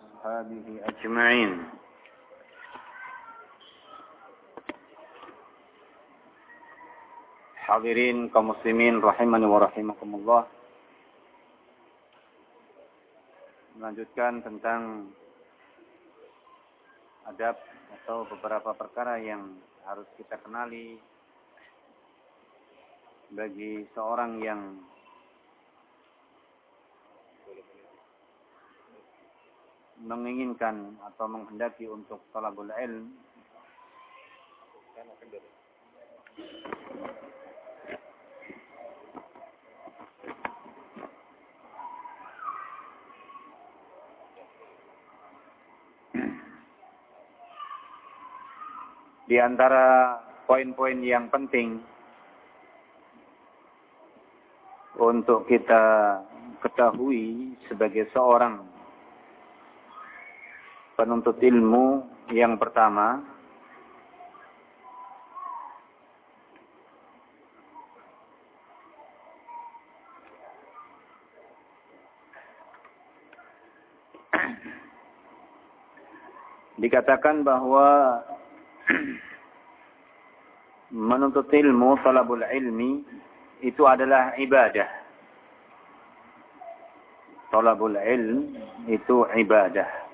وأصحابه أجمعين Hadirin kaum muslimin rahimani wa rahimakumullah. Melanjutkan tentang adab atau beberapa perkara yang harus kita kenali bagi seorang yang menginginkan atau menghendaki untuk talabul ilm. Di antara poin-poin yang penting untuk kita ketahui sebagai seorang penuntut ilmu yang pertama dikatakan bahwa menuntut ilmu, talabul ilmi itu adalah ibadah. Talabul ilm itu ibadah.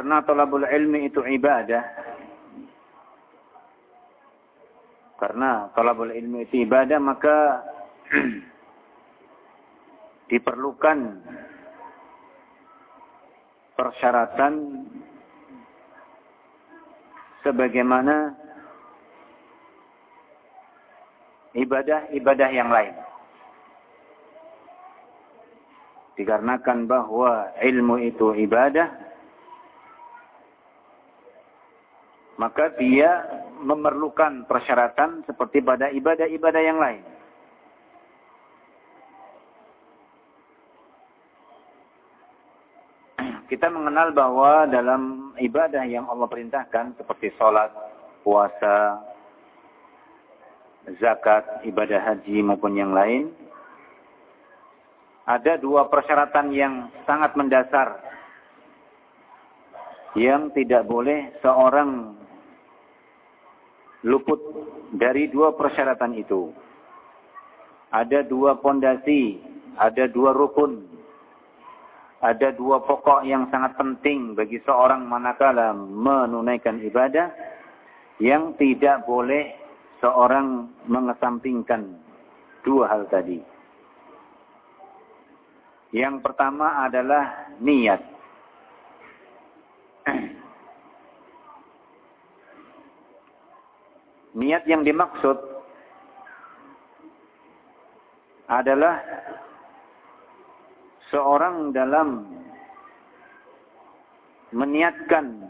Karena talabul ilmi itu ibadah. Karena talabul ilmi itu ibadah, maka diperlukan persyaratan sebagaimana ibadah-ibadah yang lain. Dikarenakan bahwa ilmu itu ibadah, maka dia memerlukan persyaratan seperti pada ibadah-ibadah yang lain. Kita mengenal bahwa dalam ibadah yang Allah perintahkan seperti sholat, puasa, zakat, ibadah haji maupun yang lain, ada dua persyaratan yang sangat mendasar yang tidak boleh seorang luput dari dua persyaratan itu. Ada dua pondasi, ada dua rukun, ada dua pokok yang sangat penting bagi seorang manakala menunaikan ibadah yang tidak boleh seorang mengesampingkan dua hal tadi. Yang pertama adalah niat. Niat yang dimaksud adalah seorang dalam meniatkan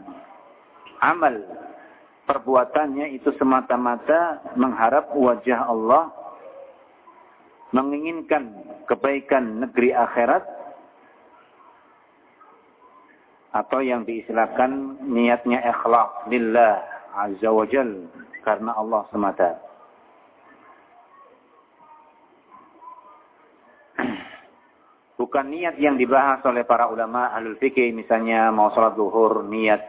amal perbuatannya itu semata-mata mengharap wajah Allah, menginginkan kebaikan negeri akhirat, atau yang diistilahkan niatnya ikhlas lillah azza wa karena Allah semata. Bukan niat yang dibahas oleh para ulama ahlul fikih, misalnya mau sholat zuhur, niat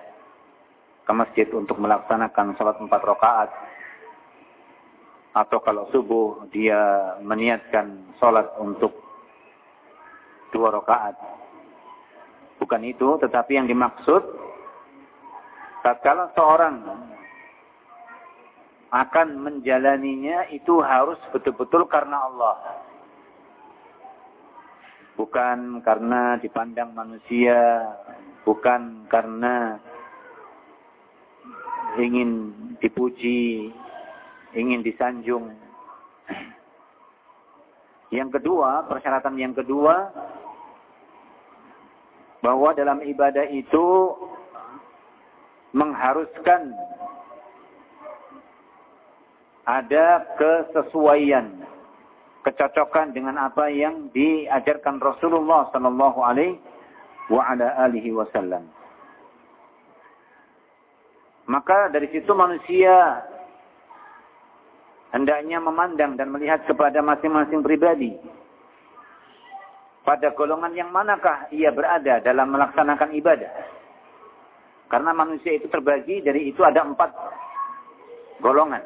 ke masjid untuk melaksanakan sholat empat rakaat. Atau kalau subuh, dia meniatkan sholat untuk dua rakaat. Bukan itu, tetapi yang dimaksud, tatkala seorang akan menjalaninya itu harus betul-betul karena Allah. Bukan karena dipandang manusia, bukan karena ingin dipuji, ingin disanjung. Yang kedua, persyaratan yang kedua, bahwa dalam ibadah itu mengharuskan ada kesesuaian kecocokan dengan apa yang diajarkan Rasulullah sallallahu alaihi wasallam. Maka dari situ manusia hendaknya memandang dan melihat kepada masing-masing pribadi. Pada golongan yang manakah ia berada dalam melaksanakan ibadah. Karena manusia itu terbagi, dari itu ada empat golongan.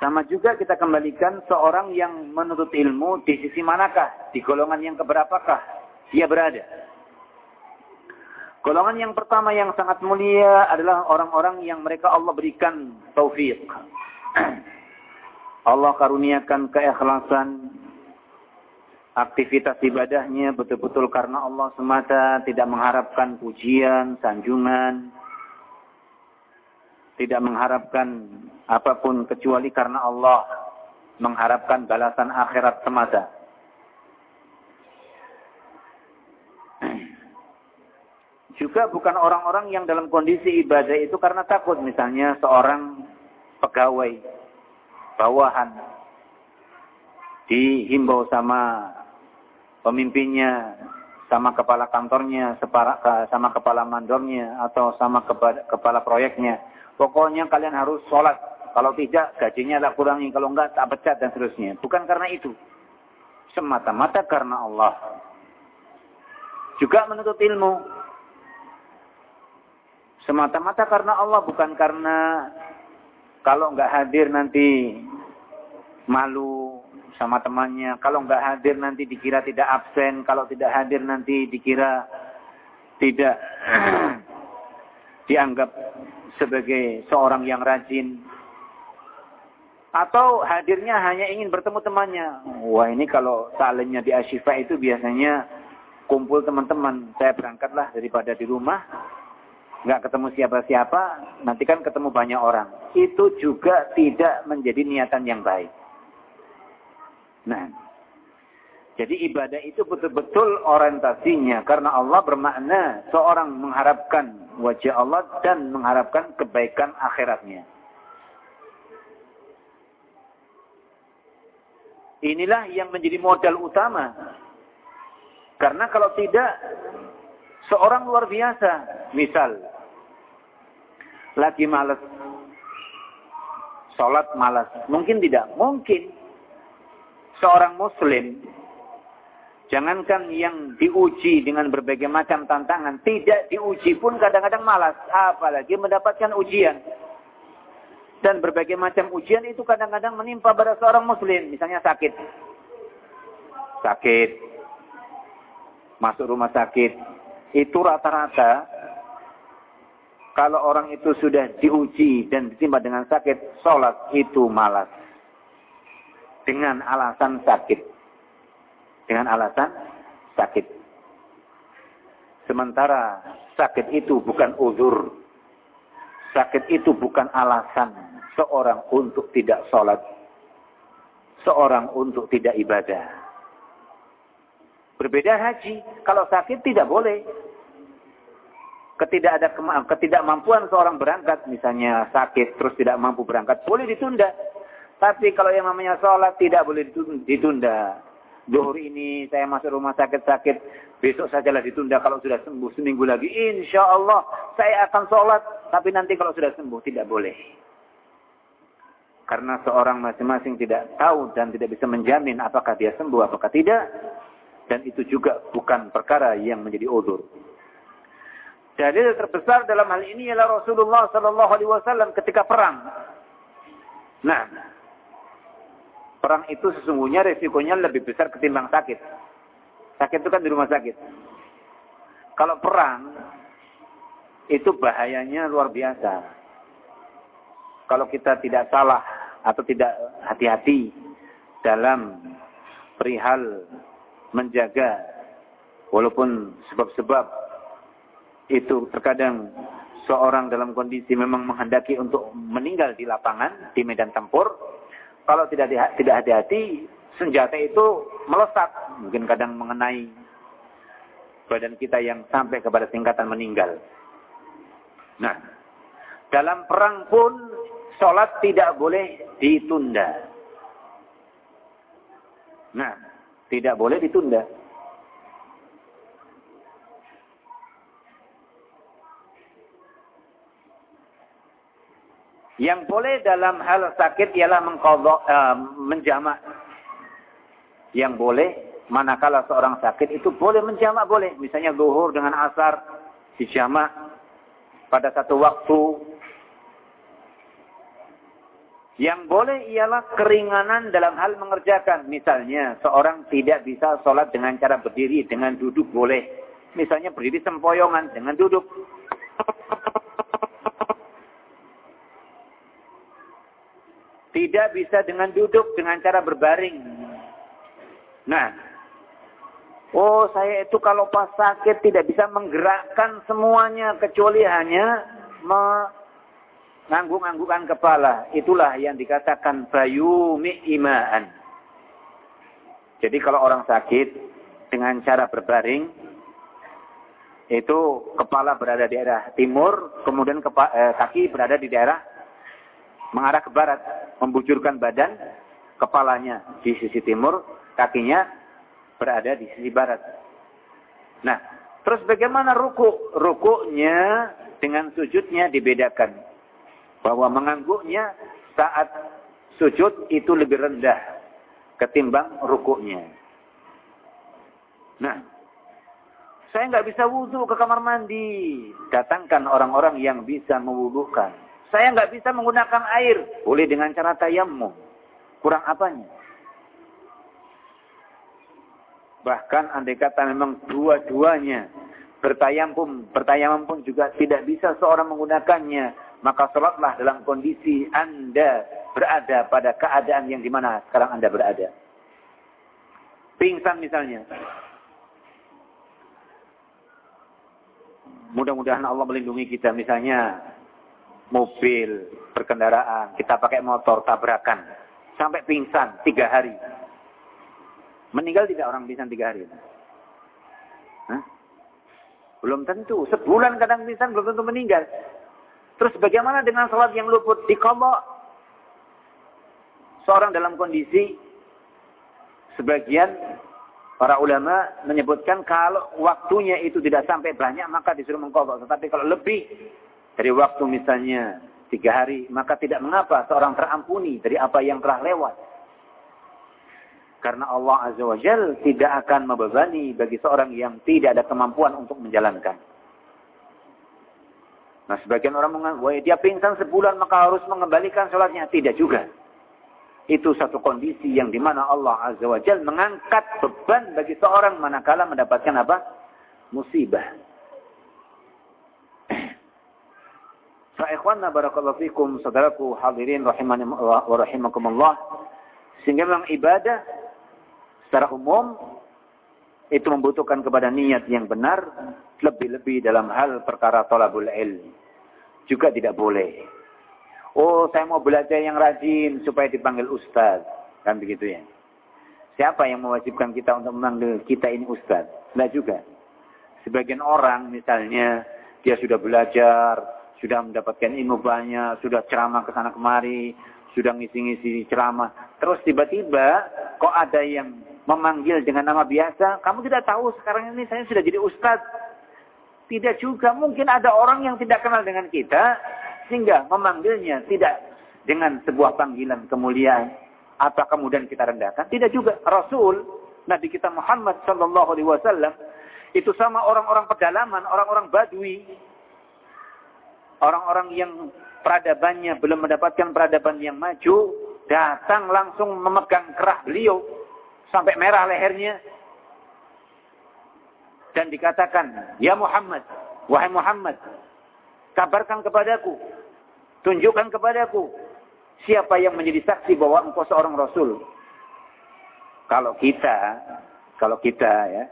Sama juga kita kembalikan seorang yang menuntut ilmu di sisi manakah, di golongan yang keberapakah dia berada. Golongan yang pertama yang sangat mulia adalah orang-orang yang mereka Allah berikan taufik. Allah karuniakan keikhlasan aktivitas ibadahnya betul-betul karena Allah semata, tidak mengharapkan pujian, sanjungan, tidak mengharapkan apa pun kecuali karena Allah mengharapkan balasan akhirat semata. Juga bukan orang-orang yang dalam kondisi ibadah itu karena takut. Misalnya seorang pegawai, bawahan, dihimbau sama pemimpinnya, sama kepala kantornya, sama kepala mandornya, atau sama kepala proyeknya Pokoknya kalian harus sholat. Kalau tidak, gajinya tak kurangi. Kalau enggak, tak pecat dan seterusnya. Bukan karena itu. Semata-mata karena Allah. Juga menuntut ilmu. Semata-mata karena Allah. Bukan karena kalau enggak hadir nanti malu sama temannya. Kalau enggak hadir nanti dikira tidak absen. Kalau tidak hadir nanti dikira tidak dianggap sebagai seorang yang rajin. Atau hadirnya hanya ingin bertemu temannya. Wah ini kalau salemnya di Ashifa itu biasanya kumpul teman-teman. Saya berangkatlah daripada di rumah. Nggak ketemu siapa-siapa. Nanti kan ketemu banyak orang. Itu juga tidak menjadi niatan yang baik. Nah, jadi ibadah itu betul-betul orientasinya. Karena Allah bermakna seorang mengharapkan wajah Allah dan mengharapkan kebaikan akhiratnya. Inilah yang menjadi modal utama. Karena kalau tidak, seorang luar biasa, misal, lagi malas, sholat malas. Mungkin tidak, mungkin seorang muslim Jangankan yang diuji dengan berbagai macam tantangan, tidak diuji pun kadang-kadang malas, apalagi mendapatkan ujian. Dan berbagai macam ujian itu kadang-kadang menimpa pada seorang muslim, misalnya sakit. Sakit. Masuk rumah sakit. Itu rata-rata kalau orang itu sudah diuji dan ditimpa dengan sakit, sholat itu malas. Dengan alasan sakit dengan alasan sakit. Sementara sakit itu bukan uzur. Sakit itu bukan alasan seorang untuk tidak sholat. Seorang untuk tidak ibadah. Berbeda haji. Kalau sakit tidak boleh. Ketidak ada ketidakmampuan seorang berangkat, misalnya sakit terus tidak mampu berangkat, boleh ditunda. Tapi kalau yang namanya sholat tidak boleh ditunda. Zuhur ini saya masuk rumah sakit-sakit. Besok sajalah ditunda kalau sudah sembuh seminggu lagi. Insya Allah saya akan sholat. Tapi nanti kalau sudah sembuh tidak boleh. Karena seorang masing-masing tidak tahu dan tidak bisa menjamin apakah dia sembuh apakah tidak. Dan itu juga bukan perkara yang menjadi udur. Dalil terbesar dalam hal ini ialah Rasulullah Sallallahu Alaihi Wasallam ketika perang. Nah, Perang itu sesungguhnya resikonya lebih besar ketimbang sakit. Sakit itu kan di rumah sakit. Kalau perang, itu bahayanya luar biasa. Kalau kita tidak salah atau tidak hati-hati dalam perihal menjaga walaupun sebab-sebab itu terkadang seorang dalam kondisi memang menghendaki untuk meninggal di lapangan di medan tempur kalau tidak tidak hati-hati, senjata itu melesat, mungkin kadang mengenai badan kita yang sampai kepada tingkatan meninggal. Nah, dalam perang pun sholat tidak boleh ditunda. Nah, tidak boleh ditunda. Yang boleh dalam hal sakit ialah mengkodok, uh, menjamak. Yang boleh, manakala seorang sakit itu boleh menjamak, boleh. Misalnya zuhur dengan asar, dijamak pada satu waktu. Yang boleh ialah keringanan dalam hal mengerjakan. Misalnya, seorang tidak bisa sholat dengan cara berdiri, dengan duduk boleh. Misalnya berdiri sempoyongan dengan duduk. Tidak bisa dengan duduk, dengan cara berbaring. Nah, oh saya itu kalau pas sakit tidak bisa menggerakkan semuanya kecuali hanya mengangguk-anggukkan kepala. Itulah yang dikatakan bayumi imaan. Jadi kalau orang sakit dengan cara berbaring, itu kepala berada di daerah timur, kemudian eh, kaki berada di daerah mengarah ke barat, membujurkan badan, kepalanya di sisi timur, kakinya berada di sisi barat. Nah, terus bagaimana ruku? Rukuknya dengan sujudnya dibedakan. Bahwa mengangguknya saat sujud itu lebih rendah ketimbang rukuknya. Nah, saya nggak bisa wudhu ke kamar mandi. Datangkan orang-orang yang bisa mewudhukan. Saya nggak bisa menggunakan air. Boleh dengan cara tayamum. Kurang apanya? Bahkan andai kata memang dua-duanya bertayamum, bertayamum pun juga tidak bisa seorang menggunakannya. Maka sholatlah dalam kondisi Anda berada pada keadaan yang di mana sekarang Anda berada. Pingsan misalnya. Mudah-mudahan Allah melindungi kita. Misalnya mobil, berkendaraan, kita pakai motor, tabrakan. Sampai pingsan tiga hari. Meninggal tidak orang pingsan tiga hari? Hah? Belum tentu. Sebulan kadang pingsan belum tentu meninggal. Terus bagaimana dengan sholat yang luput? di Dikomok. Seorang dalam kondisi sebagian para ulama menyebutkan kalau waktunya itu tidak sampai banyak maka disuruh mengkobok. Tetapi kalau lebih dari waktu misalnya tiga hari, maka tidak mengapa seorang terampuni dari apa yang telah lewat. Karena Allah Azza wa Jal tidak akan membebani bagi seorang yang tidak ada kemampuan untuk menjalankan. Nah sebagian orang menganggap, dia pingsan sebulan maka harus mengembalikan sholatnya. Tidak juga. Itu satu kondisi yang di mana Allah Azza wa Jal mengangkat beban bagi seorang manakala mendapatkan apa? Musibah. Fa'ikhwanna barakallahu fikum saudaraku hadirin rahimani wa rahimakumullah. Sehingga memang ibadah secara umum itu membutuhkan kepada niat yang benar lebih-lebih dalam hal perkara tolabul ilmi. Juga tidak boleh. Oh, saya mau belajar yang rajin supaya dipanggil ustaz. Kan begitu ya. Siapa yang mewajibkan kita untuk memanggil kita ini ustaz? Tidak juga. Sebagian orang misalnya dia sudah belajar, sudah mendapatkan ilmu banyak, sudah ceramah ke sana kemari, sudah ngisi-ngisi ceramah. Terus tiba-tiba kok ada yang memanggil dengan nama biasa, kamu tidak tahu sekarang ini saya sudah jadi ustadz. Tidak juga, mungkin ada orang yang tidak kenal dengan kita, sehingga memanggilnya tidak dengan sebuah panggilan kemuliaan. Atau kemudian kita rendahkan. Tidak juga. Rasul, Nabi kita Muhammad Wasallam, itu sama orang-orang pedalaman, orang-orang badui, orang-orang yang peradabannya belum mendapatkan peradaban yang maju, datang langsung memegang kerah beliau sampai merah lehernya dan dikatakan, "Ya Muhammad, wahai Muhammad, kabarkan kepadaku, tunjukkan kepadaku siapa yang menjadi saksi bahwa engkau seorang rasul." Kalau kita, kalau kita ya,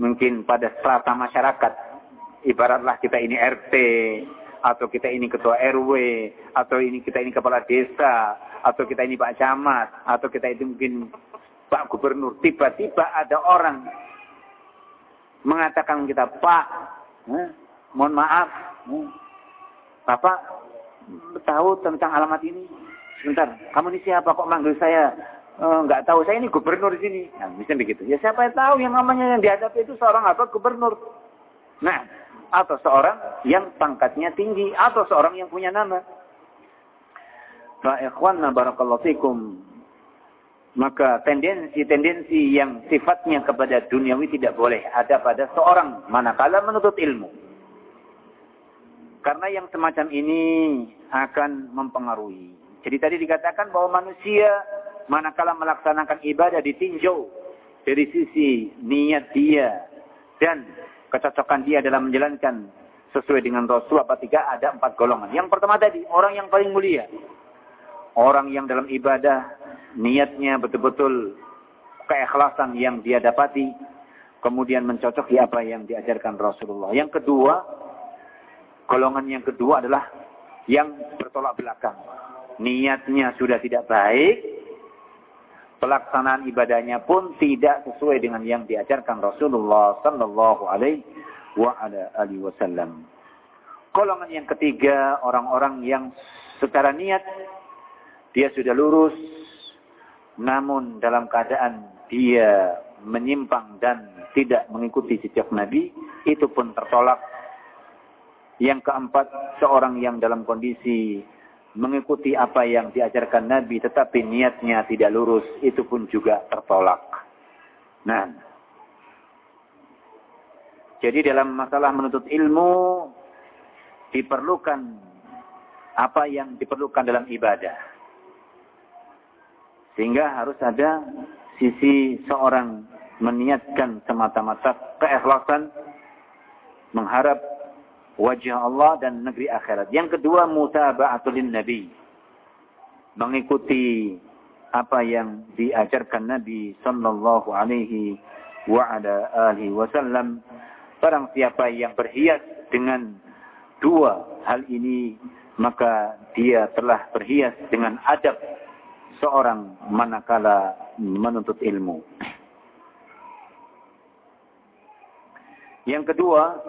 mungkin pada strata masyarakat, ibaratlah kita ini RT, atau kita ini ketua RW, atau ini kita ini kepala desa, atau kita ini Pak Camat, atau kita itu mungkin Pak Gubernur. Tiba-tiba ada orang mengatakan kita, Pak, eh, mohon maaf, eh, Bapak tahu tentang alamat ini? Sebentar, kamu ini siapa kok manggil saya nggak tahu saya ini gubernur di sini. Nah, bisa begitu. Ya siapa yang tahu yang namanya yang dihadapi itu seorang apa? Gubernur. Nah, atau seorang yang pangkatnya tinggi atau seorang yang punya nama. Ikhwanna barakallahu fikum. Maka tendensi-tendensi yang sifatnya kepada duniawi tidak boleh ada pada seorang manakala menuntut ilmu. Karena yang semacam ini akan mempengaruhi. Jadi tadi dikatakan bahwa manusia manakala melaksanakan ibadah ditinjau dari sisi niat dia dan kecocokan dia dalam menjalankan sesuai dengan Rasul apa tiga ada empat golongan. Yang pertama tadi orang yang paling mulia, orang yang dalam ibadah niatnya betul-betul keikhlasan yang dia dapati, kemudian mencocoki apa yang diajarkan Rasulullah. Yang kedua, golongan yang kedua adalah yang bertolak belakang. Niatnya sudah tidak baik, pelaksanaan ibadahnya pun tidak sesuai dengan yang diajarkan Rasulullah sallallahu alaihi wa ala wasallam. Golongan yang ketiga, orang-orang yang secara niat dia sudah lurus namun dalam keadaan dia menyimpang dan tidak mengikuti jejak Nabi, itu pun tertolak yang keempat, seorang yang dalam kondisi mengikuti apa yang diajarkan Nabi tetapi niatnya tidak lurus, itu pun juga tertolak. Nah, jadi dalam masalah menuntut ilmu diperlukan apa yang diperlukan dalam ibadah. Sehingga harus ada sisi seorang meniatkan semata-mata keikhlasan mengharap wajah Allah dan negeri akhirat. Yang kedua mutaba'atul nabi. Mengikuti apa yang diajarkan Nabi sallallahu alaihi wa ala alihi wasallam. Barang siapa yang berhias dengan dua hal ini maka dia telah berhias dengan adab seorang manakala menuntut ilmu. Yang kedua,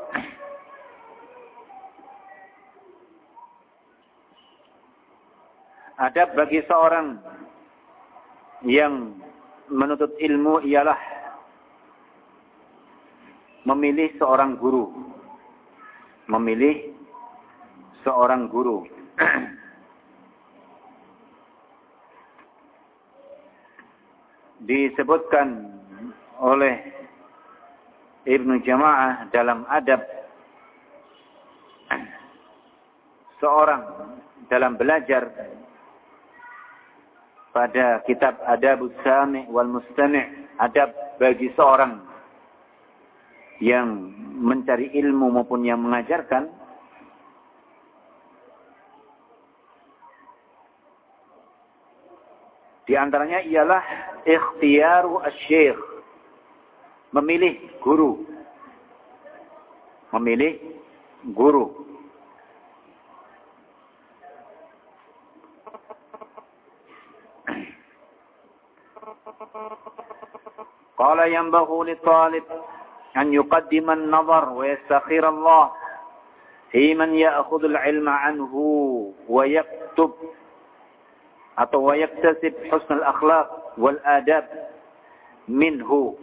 Adab bagi seorang yang menuntut ilmu ialah memilih seorang guru. Memilih seorang guru. Disebutkan oleh Ibnu Jamaah dalam adab seorang dalam belajar pada kitab Adabus Sami' wal Mustami' adab bagi seorang yang mencari ilmu maupun yang mengajarkan di antaranya ialah ikhtiaru asy memilih guru. Memilih guru قال ينبغي للطالب أن يقدم النظر ويستخير الله في من يأخذ العلم عنه ويكتب أو يكتسب حسن الأخلاق والآداب منه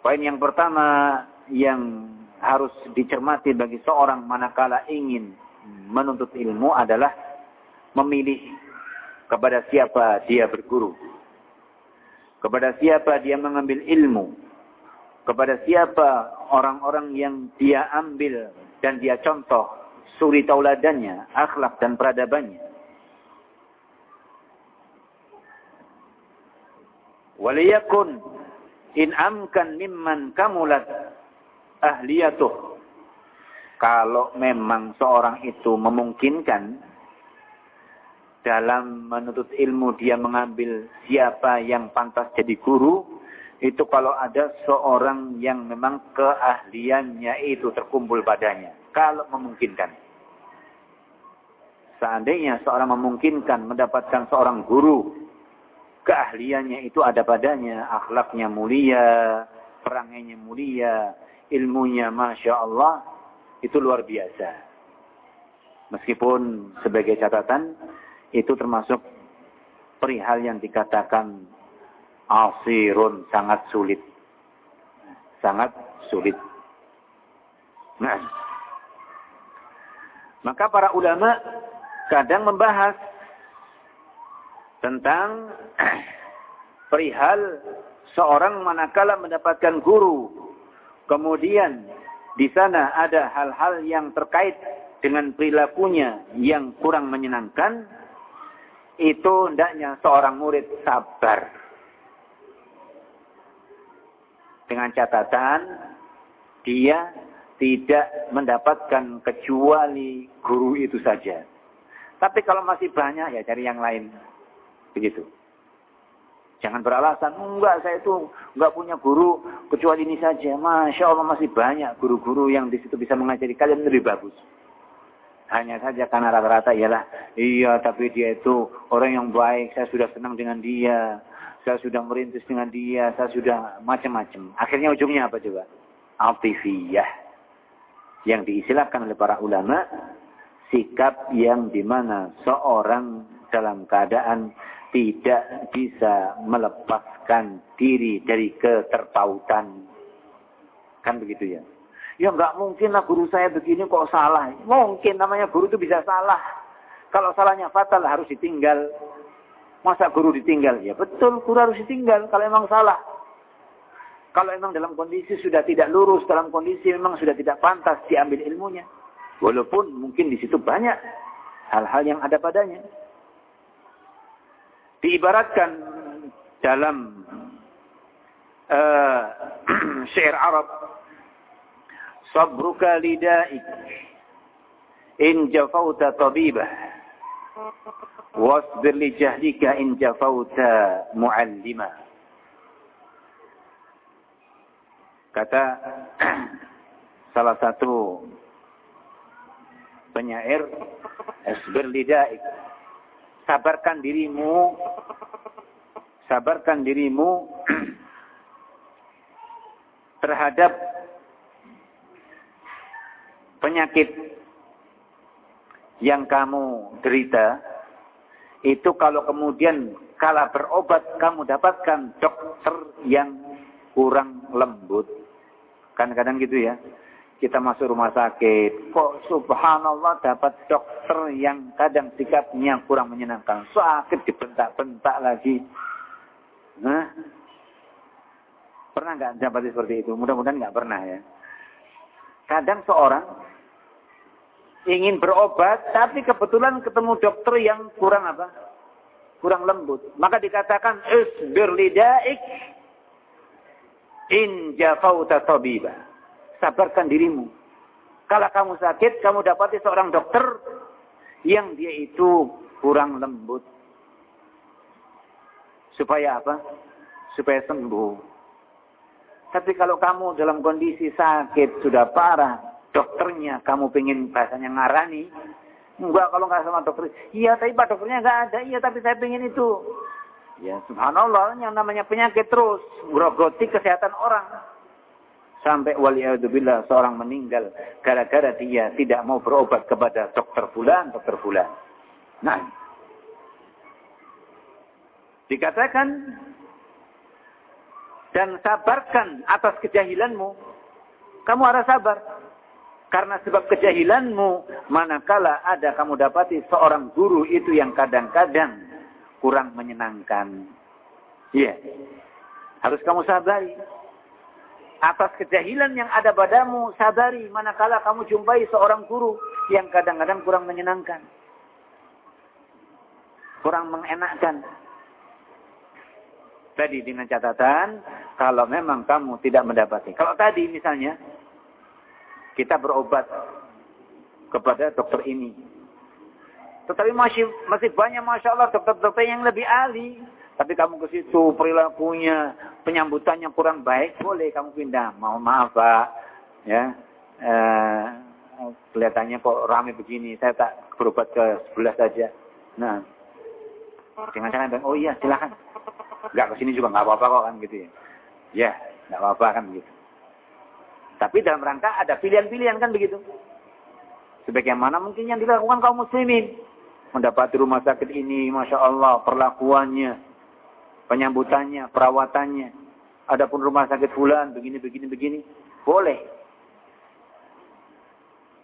Poin yang pertama yang harus dicermati bagi seorang manakala ingin menuntut ilmu adalah memilih kepada siapa dia berguru. Kepada siapa dia mengambil ilmu. Kepada siapa orang-orang yang dia ambil dan dia contoh suri tauladannya, akhlak dan peradabannya. Waliyakun in amkan mimman kamulat ahliyatuh. Kalau memang seorang itu memungkinkan dalam menuntut ilmu dia mengambil siapa yang pantas jadi guru, itu kalau ada seorang yang memang keahliannya itu terkumpul padanya. Kalau memungkinkan. Seandainya seorang memungkinkan mendapatkan seorang guru, keahliannya itu ada padanya, akhlaknya mulia, perangainya mulia, ilmunya Masya Allah, itu luar biasa. Meskipun sebagai catatan, itu termasuk perihal yang dikatakan asirun sangat sulit. Sangat sulit. Nah, maka para ulama kadang membahas tentang perihal seorang manakala mendapatkan guru, kemudian di sana ada hal-hal yang terkait dengan perilakunya yang kurang menyenangkan, itu hendaknya seorang murid sabar. Dengan catatan, dia tidak mendapatkan kecuali guru itu saja. Tapi kalau masih banyak, ya cari yang lain. Begitu. Jangan beralasan, enggak saya itu enggak punya guru kecuali ini saja. Masya Allah masih banyak guru-guru yang di situ bisa mengajari kalian lebih bagus. Hanya saja karena rata-rata ialah, iya tapi dia itu orang yang baik, saya sudah senang dengan dia. Saya sudah merintis dengan dia, saya sudah macam-macam. Akhirnya ujungnya apa coba? Altifiyah. Yang diistilahkan oleh para ulama, sikap yang di mana seorang dalam keadaan tidak bisa melepaskan diri dari keterpautan. Kan begitu ya. Ya nggak mungkin lah guru saya begini kok salah. Mungkin namanya guru itu bisa salah. Kalau salahnya fatal harus ditinggal. Masa guru ditinggal? Ya betul, guru harus ditinggal kalau emang salah. Kalau emang dalam kondisi sudah tidak lurus, dalam kondisi memang sudah tidak pantas diambil ilmunya. Walaupun mungkin di situ banyak hal-hal yang ada padanya diibaratkan dalam uh, syair Arab sabruka lidaik. In jafauta tabibah. Wasbir li jahlika in jafauta muallima. Kata salah satu penyair asbir lidaik sabarkan dirimu. Sabarkan dirimu terhadap penyakit yang kamu derita itu kalau kemudian kala berobat kamu dapatkan dokter yang kurang lembut kan kadang gitu ya kita masuk rumah sakit, kok subhanallah dapat dokter yang kadang sikapnya kurang menyenangkan. Sakit dibentak-bentak lagi. Nah, pernah nggak dapat seperti itu? Mudah-mudahan nggak pernah ya. Kadang seorang ingin berobat, tapi kebetulan ketemu dokter yang kurang apa? Kurang lembut. Maka dikatakan, isbir lidaik in jafauta tabibah sabarkan dirimu. Kalau kamu sakit, kamu dapati seorang dokter yang dia itu kurang lembut. Supaya apa? Supaya sembuh. Tapi kalau kamu dalam kondisi sakit, sudah parah, dokternya kamu pengen bahasanya ngarani, enggak kalau nggak sama dokter, iya tapi pak dokternya nggak ada, iya tapi saya pengen itu. Ya subhanallah, yang namanya penyakit terus, grogoti kesehatan orang. Sampai waliyahudzubillah seorang meninggal gara-gara dia tidak mau berobat kepada dokter bulan, dokter bulan. Nah, dikatakan dan sabarkan atas kejahilanmu. Kamu harus sabar. Karena sebab kejahilanmu, manakala ada kamu dapati seorang guru itu yang kadang-kadang kurang menyenangkan. Iya. Harus kamu sabari atas kejahilan yang ada padamu, sadari manakala kamu jumpai seorang guru yang kadang-kadang kurang menyenangkan. Kurang mengenakkan. Tadi dengan catatan, kalau memang kamu tidak mendapati. Kalau tadi misalnya, kita berobat kepada dokter ini. Tetapi masih masih banyak Masya Allah dokter-dokter yang lebih ahli tapi kamu ke situ perilakunya, penyambutannya kurang baik, boleh kamu pindah. Mohon maaf Pak, ya. Eh, kelihatannya kok ramai begini, saya tak berobat ke sebelah saja. Nah, dengan cara oh iya silahkan. Enggak ke sini juga nggak apa-apa kok kan gitu ya. Ya, nggak apa-apa kan begitu. Tapi dalam rangka ada pilihan-pilihan kan begitu. Sebagaimana mungkin yang dilakukan kaum muslimin. mendapati rumah sakit ini, Masya Allah, perlakuannya, penyambutannya, perawatannya. Adapun rumah sakit fulan, begini, begini, begini. Boleh.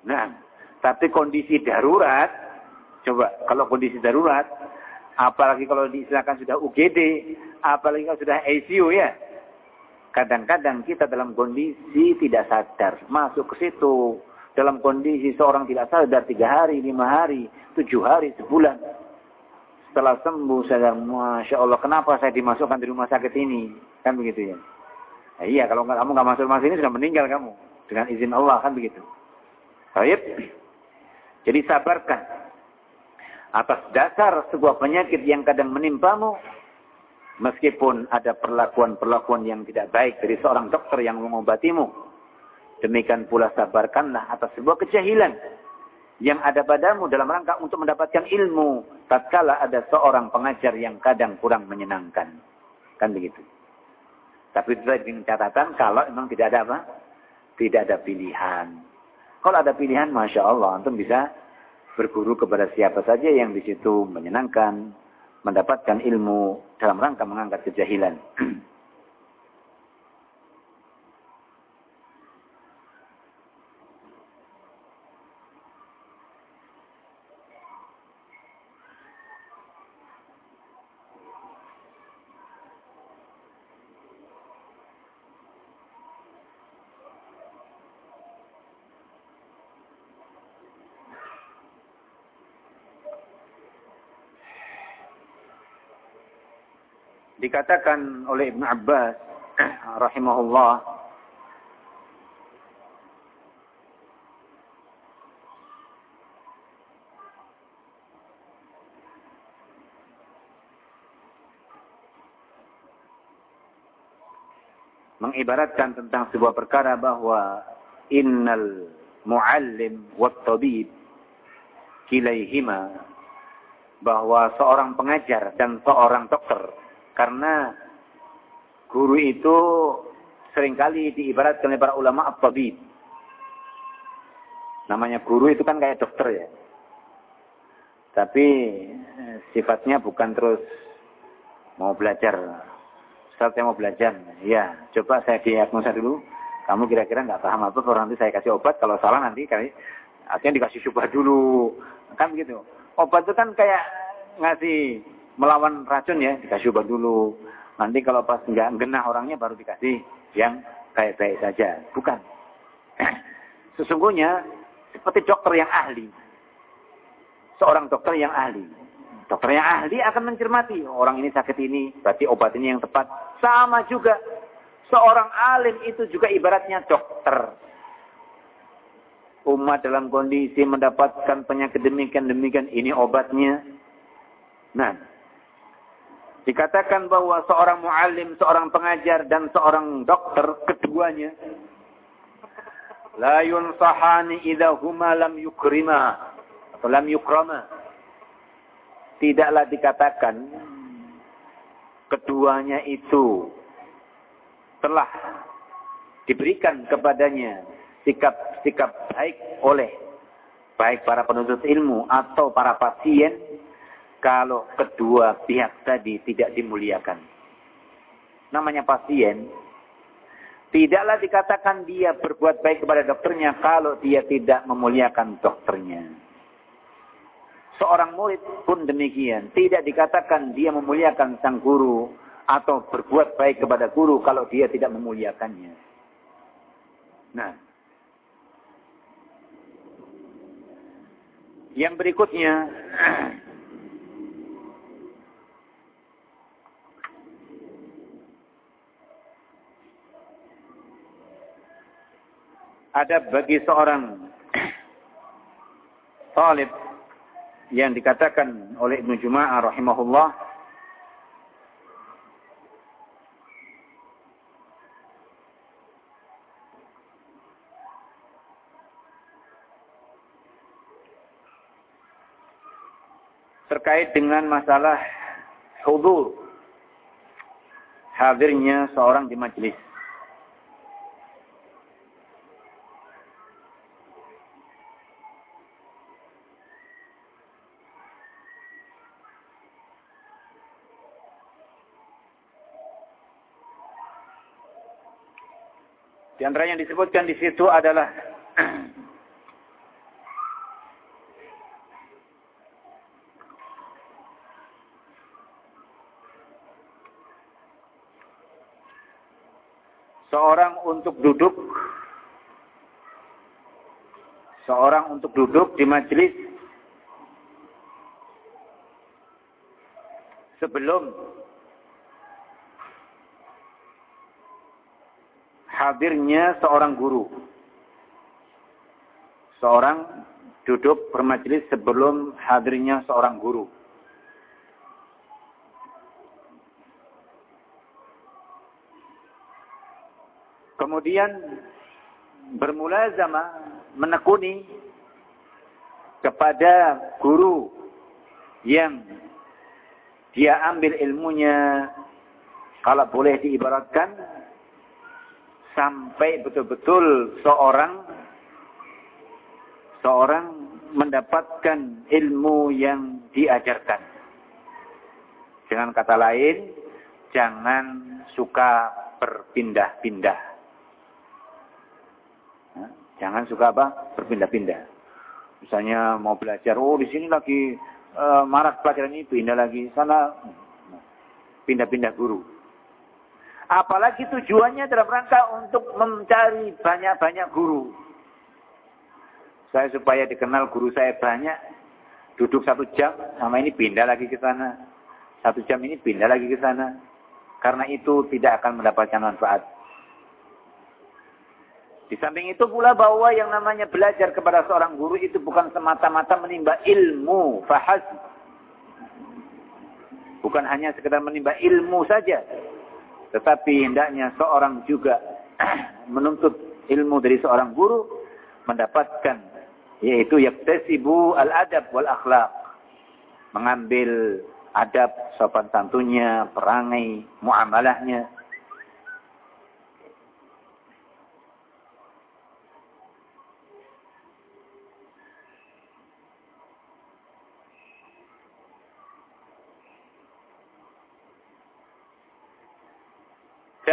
Nah, tapi kondisi darurat, coba kalau kondisi darurat, apalagi kalau diistilahkan sudah UGD, apalagi kalau sudah ICU ya, kadang-kadang kita dalam kondisi tidak sadar, masuk ke situ, dalam kondisi seorang tidak sadar tiga hari, lima hari, tujuh hari, sebulan. Setelah sembuh sadar, Masya Allah, kenapa saya dimasukkan di rumah sakit ini? Kan begitu ya. Nah, iya, kalau kamu nggak masuk rumah sini sudah meninggal kamu. Dengan izin Allah, kan begitu. Baik. Jadi sabarkan. Atas dasar sebuah penyakit yang kadang menimpamu, meskipun ada perlakuan-perlakuan yang tidak baik dari seorang dokter yang mengobatimu, Demikian pula sabarkanlah atas sebuah kejahilan yang ada padamu dalam rangka untuk mendapatkan ilmu tatkala ada seorang pengajar yang kadang kurang menyenangkan. Kan begitu. Tapi itu dengan catatan kalau memang tidak ada apa? Tidak ada pilihan. Kalau ada pilihan, Masya Allah, antum bisa berguru kepada siapa saja yang di situ menyenangkan, mendapatkan ilmu dalam rangka mengangkat kejahilan. Dikatakan oleh Ibn Abbas rahimahullah. Mengibaratkan tentang sebuah perkara bahwa innal muallim wat tabib kilaihima bahwa seorang pengajar dan seorang dokter karena guru itu sering kali diibaratkan oleh para ulama at-tabib. Namanya guru itu kan kayak dokter ya. Tapi eh, sifatnya bukan terus mau belajar. Ustaz saya mau belajar. Ya, coba saya diagnosa dulu. Kamu kira-kira nggak paham apa, kalau nanti saya kasih obat. Kalau salah nanti kali artinya dikasih syubah dulu. Kan gitu. Obat itu kan kayak ngasih melawan racun ya, dikasih obat dulu. Nanti kalau pas nggak genah orangnya baru dikasih yang baik-baik saja. Bukan. Sesungguhnya seperti dokter yang ahli. Seorang dokter yang ahli. Dokter yang ahli akan mencermati orang ini sakit ini, berarti obat ini yang tepat. Sama juga seorang alim itu juga ibaratnya dokter. Umat dalam kondisi mendapatkan penyakit demikian demikian ini obatnya. Nah, Dikatakan bahwa seorang muallim, seorang pengajar dan seorang dokter keduanya la yunsahani idza huma lam yukrima atau lam yukrama. Tidaklah dikatakan keduanya itu telah diberikan kepadanya sikap-sikap baik oleh baik para penuntut ilmu atau para pasien kalau kedua pihak tadi tidak dimuliakan. Namanya pasien, tidaklah dikatakan dia berbuat baik kepada dokternya kalau dia tidak memuliakan dokternya. Seorang murid pun demikian. Tidak dikatakan dia memuliakan sang guru atau berbuat baik kepada guru kalau dia tidak memuliakannya. Nah, yang berikutnya ada bagi seorang talib yang dikatakan oleh Ibnu Juma'ah rahimahullah terkait dengan masalah hudur hadirnya seorang di majelis Di antara yang disebutkan di situ adalah seorang untuk duduk seorang untuk duduk di majelis sebelum hadirnya seorang guru. Seorang duduk bermajelis sebelum hadirnya seorang guru. Kemudian bermula zaman menekuni kepada guru yang dia ambil ilmunya kalau boleh diibaratkan sampai betul-betul seorang seorang mendapatkan ilmu yang diajarkan. Dengan kata lain, jangan suka berpindah-pindah. Jangan suka apa? Berpindah-pindah. Misalnya mau belajar, oh di sini lagi uh, marak pelajaran ini, pindah lagi sana, pindah-pindah guru. Apalagi tujuannya dalam rangka untuk mencari banyak-banyak guru. Saya supaya dikenal guru saya banyak, duduk satu jam, sama ini pindah lagi ke sana. Satu jam ini pindah lagi ke sana. Karena itu tidak akan mendapatkan manfaat. Di samping itu pula bahwa yang namanya belajar kepada seorang guru itu bukan semata-mata menimba ilmu, fahaz. Bukan hanya sekedar menimba ilmu saja. Tetapi hendaknya seorang juga menuntut ilmu dari seorang guru mendapatkan yaitu yaktasibu al-adab wal akhlaq. Mengambil adab, sopan santunnya, perangai, muamalahnya,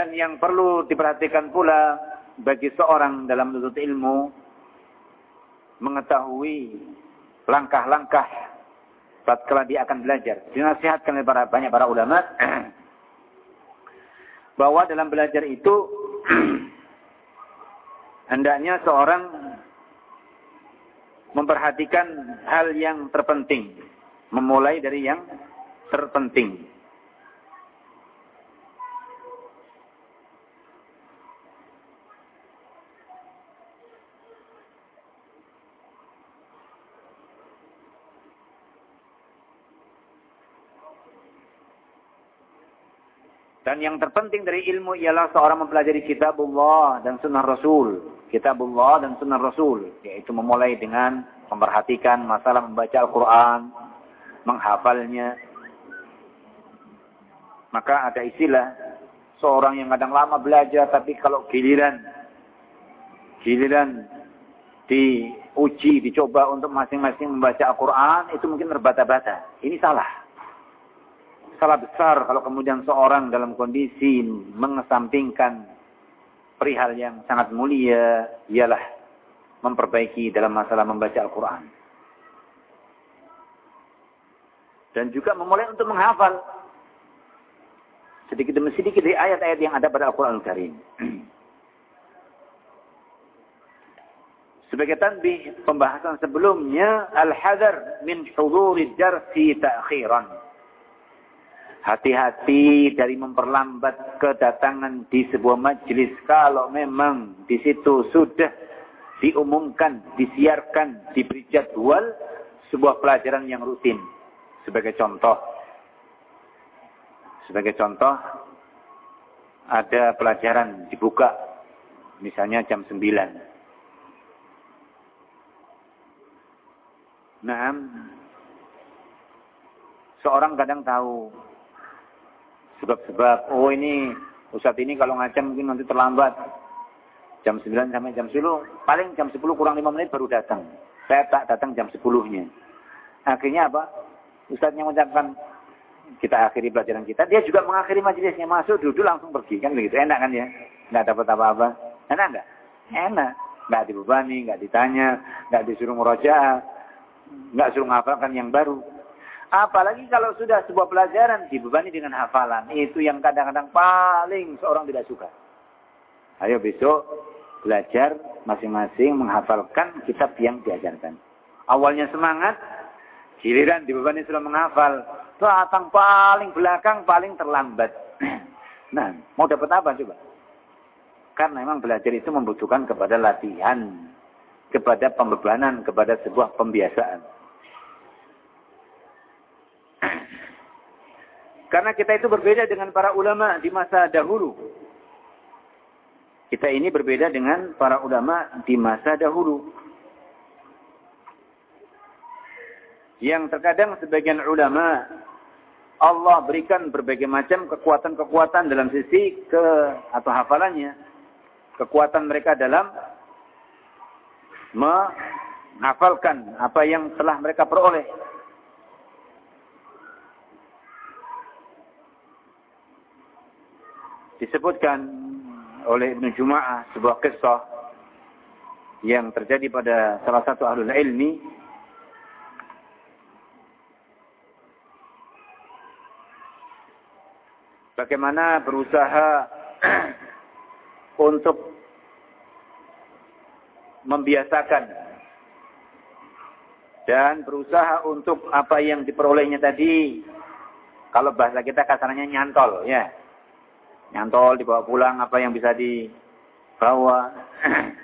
Dan yang perlu diperhatikan pula bagi seorang dalam menuntut ilmu mengetahui langkah-langkah tatkala dia akan belajar. Dinasihatkan oleh para, banyak para ulama bahwa dalam belajar itu hendaknya seorang memperhatikan hal yang terpenting, memulai dari yang terpenting. Dan yang terpenting dari ilmu ialah seorang mempelajari kitabullah dan sunnah Rasul. Kitabullah dan sunnah Rasul. Yaitu memulai dengan memperhatikan masalah membaca Al-Quran, menghafalnya. Maka ada istilah, seorang yang kadang lama belajar, tapi kalau giliran, giliran diuji, dicoba untuk masing-masing membaca Al-Quran, itu mungkin terbata-bata. Ini salah salah besar kalau kemudian seorang dalam kondisi mengesampingkan perihal yang sangat mulia ialah memperbaiki dalam masalah membaca Al-Quran. Dan juga memulai untuk menghafal sedikit demi sedikit dari ayat-ayat yang ada pada Al-Quran Al-Karim. Sebagai tanbih pembahasan sebelumnya, al-hadar min huduri darsi ta'khiran. Hati-hati dari memperlambat kedatangan di sebuah majelis kalau memang di situ sudah diumumkan, disiarkan, diberi jadwal sebuah pelajaran yang rutin. Sebagai contoh, sebagai contoh ada pelajaran dibuka misalnya jam 9. Nah, seorang kadang tahu sebab-sebab. Oh ini Ustadz ini kalau ngacam mungkin nanti terlambat. Jam 9 sampai jam 10. Paling jam 10 kurang 5 menit baru datang. Saya tak datang jam 10-nya. Akhirnya apa? Ustadznya mengucapkan kita akhiri pelajaran kita. Dia juga mengakhiri majelisnya. Masuk, duduk, langsung pergi. Kan begitu. Enak kan ya? Nggak dapat apa-apa. Enak enggak? Enak. Enggak dibebani, enggak ditanya, enggak disuruh murojaah, enggak suruh ngapalkan yang baru. Apalagi kalau sudah sebuah pelajaran dibebani dengan hafalan. Itu yang kadang-kadang paling seorang tidak suka. Ayo besok belajar masing-masing menghafalkan kitab yang diajarkan. Awalnya semangat, giliran dibebani sudah menghafal. Datang paling belakang, paling terlambat. Nah, mau dapat apa coba? Karena memang belajar itu membutuhkan kepada latihan, kepada pembebanan, kepada sebuah pembiasaan. Karena kita itu berbeda dengan para ulama di masa dahulu. Kita ini berbeda dengan para ulama di masa dahulu. Yang terkadang sebagian ulama Allah berikan berbagai macam kekuatan-kekuatan dalam sisi ke atau hafalannya. Kekuatan mereka dalam menghafalkan apa yang telah mereka peroleh. Disebutkan oleh Ibnu Juma'ah sebuah kisah yang terjadi pada salah satu ahlul ilmi. Bagaimana berusaha untuk membiasakan dan berusaha untuk apa yang diperolehnya tadi. Kalau bahasa kita kasarnya nyantol ya nyantol dibawa pulang apa yang bisa dibawa.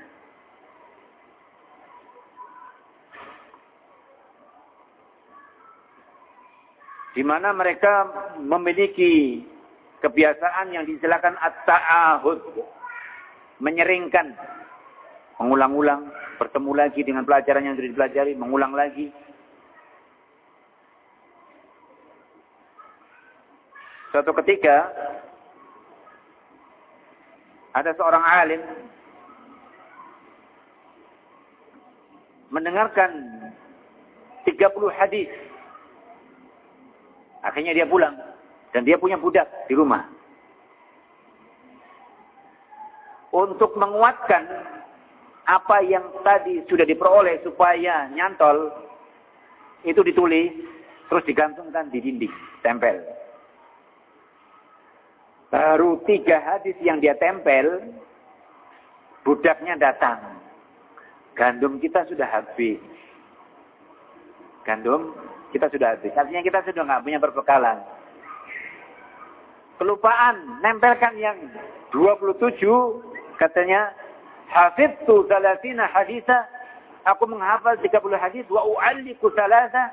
Di mana mereka memiliki kebiasaan yang disilakan at-ta'ahud. Menyeringkan. Mengulang-ulang. Bertemu lagi dengan pelajaran yang sudah dipelajari. Mengulang lagi. Suatu ketika ada seorang alim mendengarkan 30 hadis. Akhirnya dia pulang dan dia punya budak di rumah. Untuk menguatkan apa yang tadi sudah diperoleh supaya nyantol itu ditulis terus digantungkan di dinding, tempel. Baru tiga hadis yang dia tempel, budaknya datang. Gandum kita sudah habis. Gandum kita sudah habis. Artinya kita sudah nggak punya perbekalan. Kelupaan, nempelkan yang 27, katanya, Hafidtu salasina hadisa, aku menghafal 30 hadis, wa u'alliku salasa,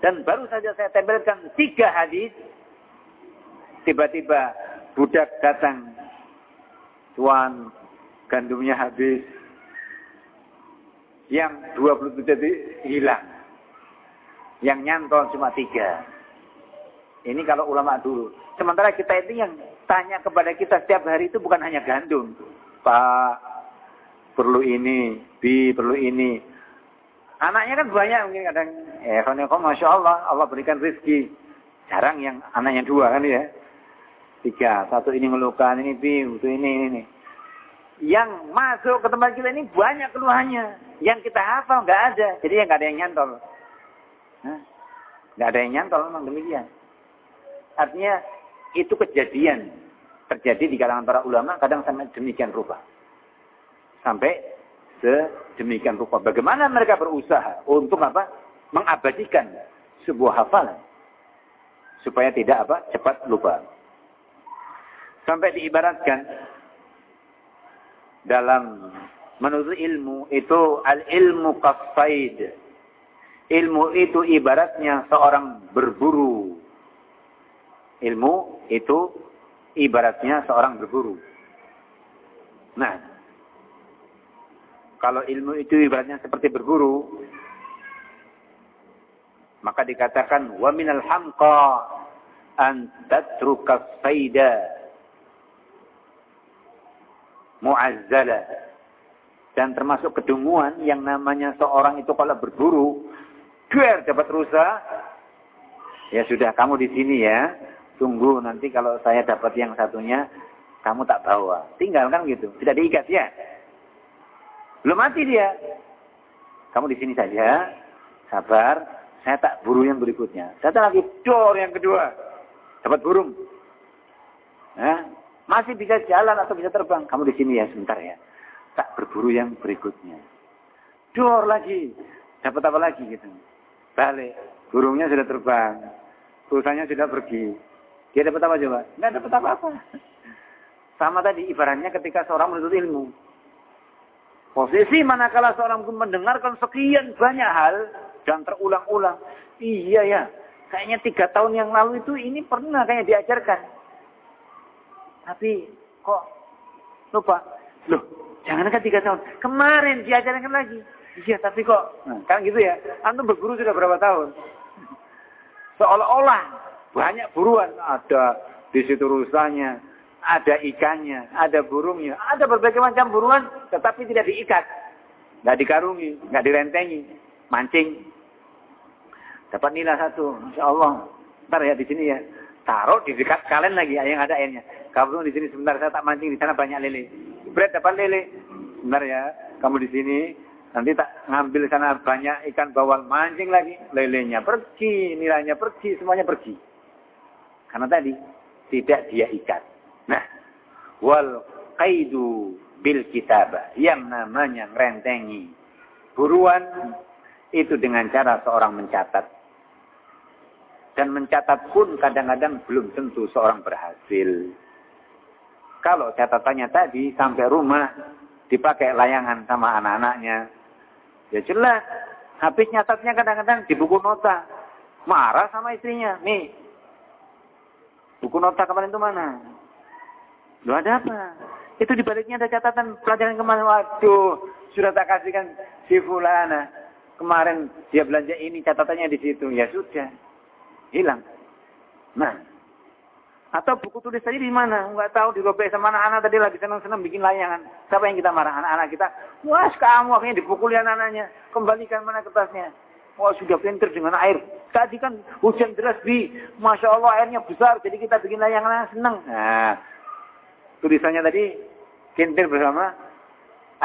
dan baru saja saya tempelkan tiga hadis, tiba-tiba budak datang. Tuan, gandumnya habis. Yang 27 itu hilang. Yang nyantol cuma tiga. Ini kalau ulama dulu. Sementara kita itu yang tanya kepada kita setiap hari itu bukan hanya gandum. Pak, perlu ini. Bi, perlu ini. Anaknya kan banyak mungkin kadang. Eh, kok Masya Allah, Allah berikan rezeki. Jarang yang anaknya dua kan ya. Tiga. Satu ini ngeluhkan, ini bingung, itu ini, ini. Yang masuk ke tempat kita ini banyak keluhannya. Yang kita hafal nggak ada. Jadi yang nggak ada yang nyantol. Nggak ada yang nyantol memang demikian. Artinya itu kejadian terjadi di kalangan para ulama kadang sampai demikian rupa. Sampai sedemikian rupa. Bagaimana mereka berusaha untuk apa? Mengabadikan sebuah hafalan supaya tidak apa? cepat lupa. Sampai diibaratkan dalam menurut ilmu itu al-ilmu kafaid. Ilmu itu ibaratnya seorang berburu. Ilmu itu ibaratnya seorang berburu. Nah, kalau ilmu itu ibaratnya seperti berburu, maka dikatakan wa minal hamqa an tatruka faida mu'azzala. Dan termasuk kedunguan yang namanya seorang itu kalau berburu, duer dapat rusa, ya sudah kamu di sini ya, tunggu nanti kalau saya dapat yang satunya, kamu tak bawa. Tinggal kan gitu. Tidak diikat ya. Belum mati dia. Kamu di sini saja. Sabar. Saya tak buru yang berikutnya. Saya tak lagi dor yang kedua. Dapat burung. Nah, masih bisa jalan atau bisa terbang. Kamu di sini ya sebentar ya. Tak berburu yang berikutnya. Dor lagi. Dapat apa lagi gitu. Balik. Burungnya sudah terbang. Pulsanya sudah pergi. Dia dapat apa coba? Enggak dapat apa-apa. Sama tadi ibaratnya ketika seorang menuntut ilmu. Posisi manakala seorang mendengarkan sekian banyak hal dan terulang-ulang. Iya ya, kayaknya tiga tahun yang lalu itu ini pernah kayak diajarkan. Tapi kok lupa? Loh, jangan kan tiga tahun. Kemarin diajarkan lagi. Iya, tapi kok, nah, kan gitu ya. Antum berguru sudah berapa tahun? Seolah-olah banyak buruan. Ada di situ rusanya, ada ikannya, ada burungnya, ada berbagai macam buruan, tetapi tidak diikat, nggak dikarungi, nggak direntengi, mancing. Dapat nilai satu, insya Allah. Ntar ya di sini ya, taruh di dekat kalian lagi yang ada airnya. Kamu di sini sebentar saya tak mancing di sana banyak lele. Berat dapat lele. Sebentar ya, kamu di sini nanti tak ngambil sana banyak ikan bawal mancing lagi, lelenya pergi, nilainya pergi, semuanya pergi. Karena tadi tidak dia ikat. Nah, wal qaidu bil kitabah yang namanya merentengi buruan itu dengan cara seorang mencatat. Dan mencatat pun kadang-kadang belum tentu seorang berhasil. Kalau catatannya tadi sampai rumah dipakai layangan sama anak-anaknya. Ya jelas. Habis nyatatnya kadang-kadang di buku nota. Marah sama istrinya. Nih. Buku nota kemarin itu mana? Lu ada apa? Itu di baliknya ada catatan pelajaran kemarin. Waduh, sudah tak kasihkan si fulana. Kemarin dia belanja ini, catatannya di situ. Ya sudah, hilang. Nah, atau buku tulis tadi di mana? Enggak tahu, dirobek sama anak-anak tadi lagi senang-senang bikin layangan. Siapa yang kita marah? Anak-anak kita. Wah, kamu akhirnya dipukuli anak-anaknya. Kembalikan mana kertasnya? Wah, sudah pinter dengan air. Tadi kan hujan deras bi. Masya Allah airnya besar. Jadi kita bikin layangan senang. Nah, tulisannya tadi kintir bersama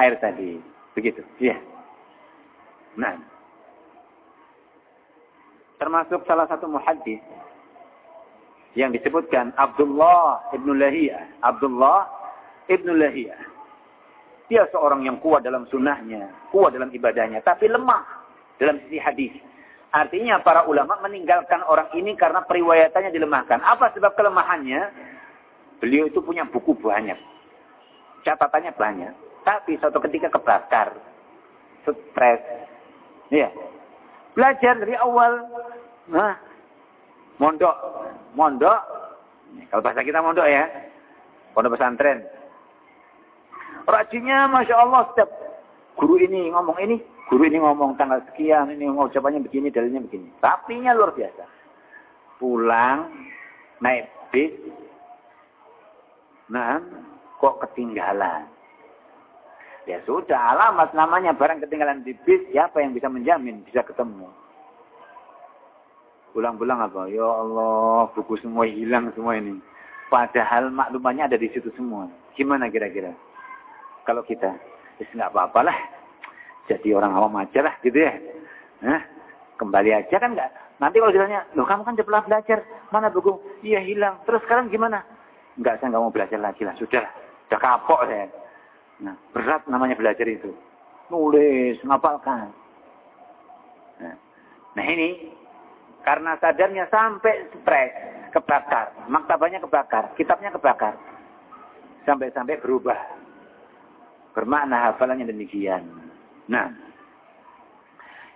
air tadi. Begitu. Iya. Nah. Termasuk salah satu muhaddis yang disebutkan Abdullah ibnu Lahiyah. Abdullah ibnu Lahiyah. Dia seorang yang kuat dalam sunnahnya, kuat dalam ibadahnya, tapi lemah dalam sisi hadis. Artinya para ulama meninggalkan orang ini karena periwayatannya dilemahkan. Apa sebab kelemahannya? Beliau itu punya buku banyak. Catatannya banyak. Tapi suatu ketika kebakar. Stres. Iya. Belajar dari awal. Nah. Mondok. Mondok. Kalau bahasa kita mondok ya. Pondok pesantren. Rajinnya Masya Allah. Setiap guru ini ngomong ini. Guru ini ngomong tanggal sekian. Ini ngomong ucapannya begini. Dalilnya begini. Tapinya luar biasa. Pulang. Naik bis Nah, kok ketinggalan? Ya sudah, alamat namanya barang ketinggalan di bis, siapa yang bisa menjamin bisa ketemu? Pulang-pulang apa? Ya Allah, buku semua hilang semua ini. Padahal maklumannya ada di situ semua. Gimana kira-kira? Kalau kita, ya nggak apa-apa lah. Jadi orang awam aja lah gitu ya. Nah, kembali aja kan nggak. Nanti kalau ditanya, loh kamu kan udah belajar, mana buku? Iya hilang. Terus sekarang gimana? Enggak, saya enggak mau belajar lagi lah. Sudah, sudah kapok saya. Nah, berat namanya belajar itu. Nulis, ngapalkan. Nah, nah ini, karena sadarnya sampai stres, kebakar. Maktabahnya kebakar, kitabnya kebakar. Sampai-sampai berubah. Bermakna hafalannya demikian. Nah,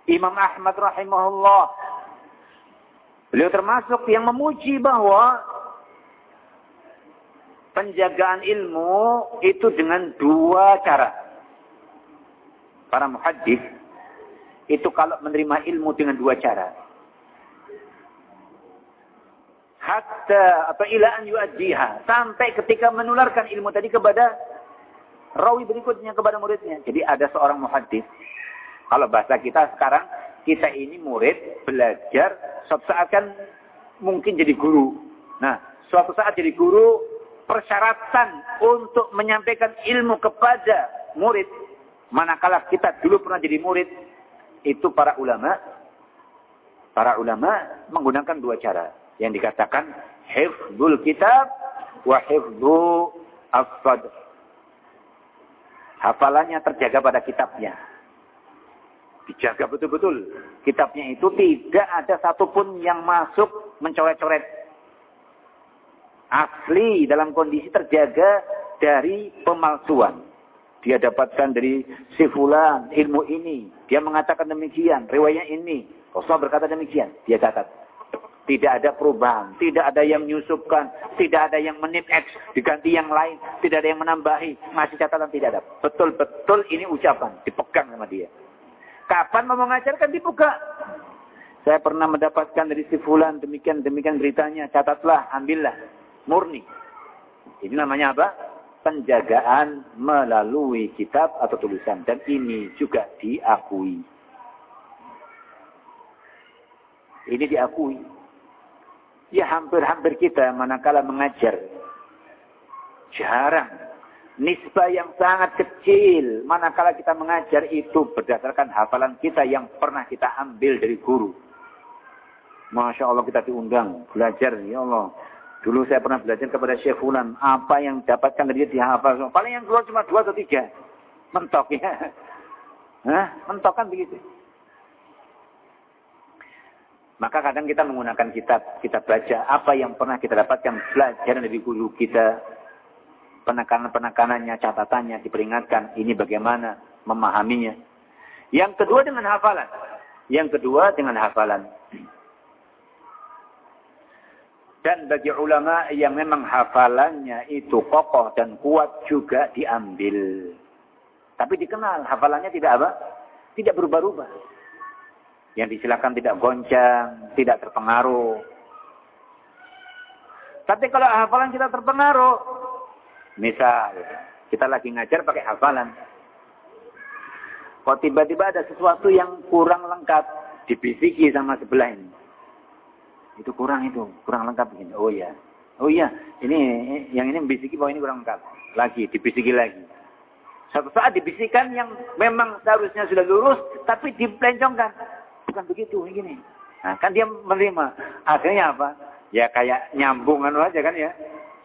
Imam Ahmad rahimahullah Beliau termasuk yang memuji bahwa penjagaan ilmu itu dengan dua cara. Para muhaddis itu kalau menerima ilmu dengan dua cara. Hatta atau ila an yuaddiha. Sampai ketika menularkan ilmu tadi kepada rawi berikutnya kepada muridnya. Jadi ada seorang muhaddis. Kalau bahasa kita sekarang, kita ini murid, belajar, suatu saat kan mungkin jadi guru. Nah, suatu saat jadi guru, persyaratan untuk menyampaikan ilmu kepada murid. Manakala kita dulu pernah jadi murid, itu para ulama, para ulama menggunakan dua cara. Yang dikatakan hifdzul kitab wa hifdzu as-sadr. Hafalannya terjaga pada kitabnya. Dijaga betul-betul. Kitabnya itu tidak ada satupun yang masuk mencoret-coret. Asli dalam kondisi terjaga dari pemalsuan. Dia dapatkan dari si fulan ilmu ini. Dia mengatakan demikian. Riwayatnya ini. Rasulullah berkata demikian. Dia catat. Tidak ada perubahan. Tidak ada yang menyusupkan. Tidak ada yang menip X. Diganti yang lain. Tidak ada yang menambahi. Masih catatan tidak ada. Betul-betul ini ucapan. Dipegang sama dia. Kapan mau mengajarkan dibuka. Saya pernah mendapatkan dari si fulan demikian demikian beritanya. Catatlah, ambillah. Murni. Ini namanya apa? Penjagaan melalui kitab atau tulisan. Dan ini juga diakui. Ini diakui. Ya hampir-hampir kita manakala mengajar. Jarang. Nisbah yang sangat kecil. Manakala kita mengajar itu berdasarkan hafalan kita yang pernah kita ambil dari guru. Masya Allah kita diundang. Belajar. Ya Allah. Dulu saya pernah belajar kepada Syekh Fulan. Apa yang dapatkan dari dia dihafal. Paling yang keluar cuma dua atau tiga. Mentok ya. Hah? Mentok kan begitu. Maka kadang kita menggunakan kitab, kita baca apa yang pernah kita dapatkan pelajaran dari guru kita, penekanan-penekanannya, catatannya, diperingatkan ini bagaimana memahaminya. Yang kedua dengan hafalan. Yang kedua dengan hafalan. Dan bagi ulama yang memang hafalannya itu kokoh dan kuat juga diambil. Tapi dikenal hafalannya tidak apa? Tidak berubah-ubah. Yang disilakan tidak goncang, tidak terpengaruh. Tapi kalau hafalan kita terpengaruh, misal kita lagi ngajar pakai hafalan. Kok tiba-tiba ada sesuatu yang kurang lengkap, dibisiki sama sebelah ini. Itu kurang itu, kurang lengkap ini. Oh iya. Oh iya, ini yang ini bisiki bahwa ini kurang lengkap. Lagi, dibisiki lagi. Suatu saat dibisikan yang memang seharusnya sudah lurus, tapi dipelencongkan bukan begitu begini. Nah, kan dia menerima. Akhirnya apa? Ya kayak nyambungan aja kan ya.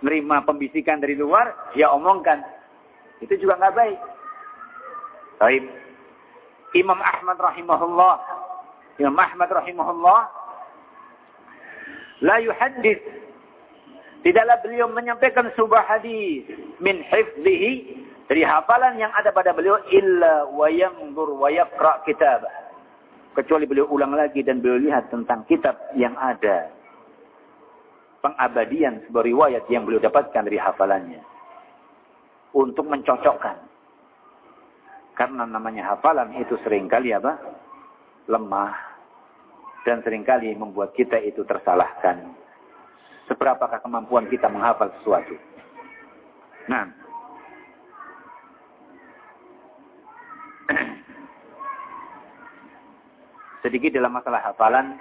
Menerima pembisikan dari luar, dia omongkan. Itu juga nggak baik. Baik. Imam Ahmad rahimahullah. Imam Ahmad rahimahullah. La yuhaddis. Tidaklah beliau menyampaikan sebuah hadis min hifzihi dari hafalan yang ada pada beliau illa wa yanzur wa yaqra kitabah Kecuali beliau ulang lagi dan beliau lihat tentang kitab yang ada. Pengabadian sebuah riwayat yang beliau dapatkan dari hafalannya. Untuk mencocokkan. Karena namanya hafalan itu sering kali apa? Lemah. Dan sering kali membuat kita itu tersalahkan. Seberapakah kemampuan kita menghafal sesuatu. Nah. sedikit dalam masalah hafalan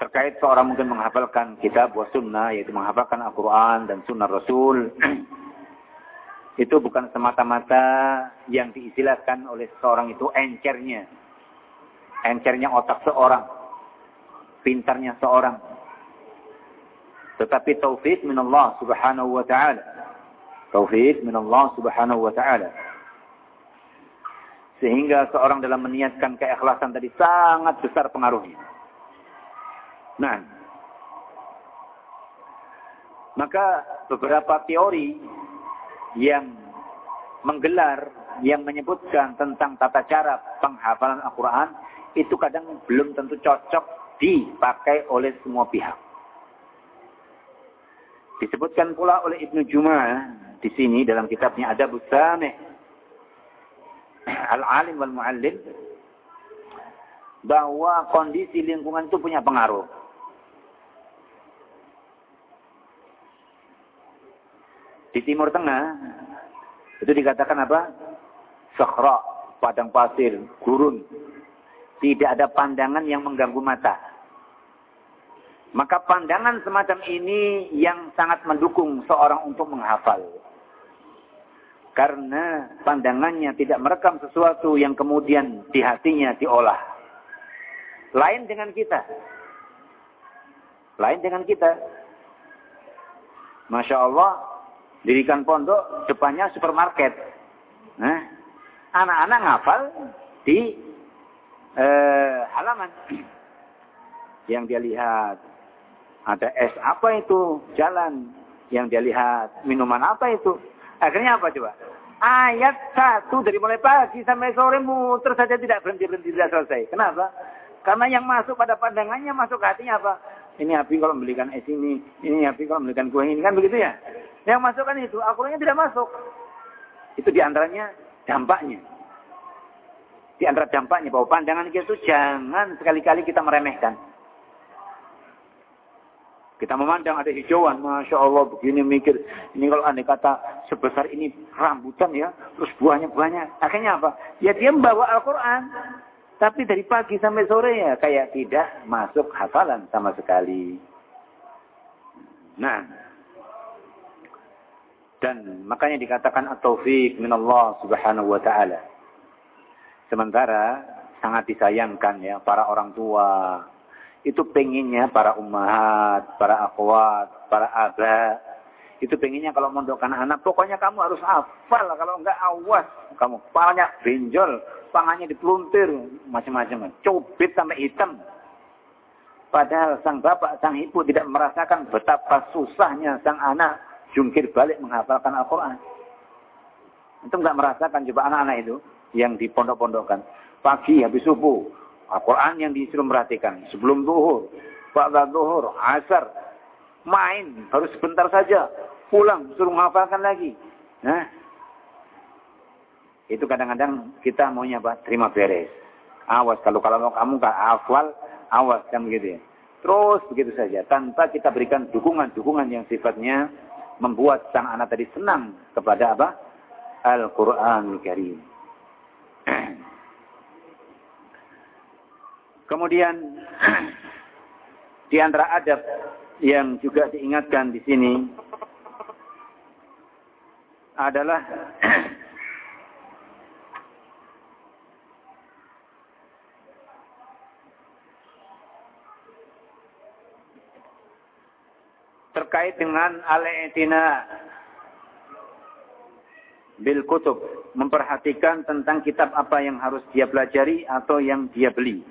terkait seorang mungkin menghafalkan kitab wa sunnah yaitu menghafalkan Al-Quran dan sunnah Rasul itu bukan semata-mata yang diistilahkan oleh seorang itu encernya. Encernya otak seorang pintarnya seorang. Tetapi taufik minallah subhanahu wa ta'ala. Taufik minallah subhanahu wa ta'ala sehingga seorang dalam meniatkan keikhlasan tadi sangat besar pengaruhnya. Nah, maka beberapa teori yang menggelar, yang menyebutkan tentang tata cara penghafalan Al-Quran, itu kadang belum tentu cocok dipakai oleh semua pihak. Disebutkan pula oleh Ibnu Jum'ah di sini dalam kitabnya ada Busameh al-alim wal muallim bahwa kondisi lingkungan itu punya pengaruh. Di Timur Tengah itu dikatakan apa? Sakhra, padang pasir, gurun. Tidak ada pandangan yang mengganggu mata. Maka pandangan semacam ini yang sangat mendukung seorang untuk menghafal. Karena pandangannya tidak merekam sesuatu yang kemudian di hatinya diolah. Lain dengan kita. Lain dengan kita. Masya Allah, dirikan pondok, depannya supermarket. Nah, anak-anak ngafal di eh, halaman. Yang dia lihat, ada es apa itu, jalan. Yang dia lihat, minuman apa itu. Akhirnya apa coba? Ayat satu dari mulai pagi sampai sore muter saja tidak berhenti-berhenti tidak selesai. Kenapa? Karena yang masuk pada pandangannya masuk ke hatinya apa? Ini api kalau membelikan es ini, ini api kalau membelikan kue ini, kan begitu ya? Yang masuk kan itu, Al-Qurannya tidak masuk. Itu di antaranya dampaknya. Di antara dampaknya bahwa pandangan kita itu jangan sekali-kali kita meremehkan. Kita memandang ada hijauan, Masya Allah begini mikir. Ini kalau anda kata sebesar ini rambutan ya, terus buahnya banyak. Akhirnya apa? Ya dia membawa Al-Quran. Tapi dari pagi sampai sore ya kayak tidak masuk hafalan sama sekali. Nah. Dan makanya dikatakan at-taufiq minallah subhanahu wa ta'ala. Sementara sangat disayangkan ya para orang tua. Itu penginnya para umat, para akhwat, para abah. Itu penginnya kalau mondokkan anak, pokoknya kamu harus hafal. Kalau enggak awas, kamu banyak benjol, pangannya dipeluntir, macam-macam. Cubit sampai hitam. Padahal sang bapak, sang ibu tidak merasakan betapa susahnya sang anak jungkir balik menghafalkan Al-Quran. Itu nggak merasakan coba anak-anak itu yang dipondok-pondokkan. Pagi habis subuh, Al-Quran yang disuruh merhatikan. Sebelum zuhur, pada zuhur, asar, main, harus sebentar saja. Pulang, suruh menghafalkan lagi. Nah, itu kadang-kadang kita maunya apa? Terima beres. Awas kalau kalau kamu nggak hafal, awas kan begitu ya. Terus begitu saja tanpa kita berikan dukungan-dukungan yang sifatnya membuat sang anak tadi senang kepada apa? Al-Qur'an Karim. Kemudian di antara adab yang juga diingatkan di sini adalah terkait dengan al-i'tina bil kutub, memperhatikan tentang kitab apa yang harus dia pelajari atau yang dia beli.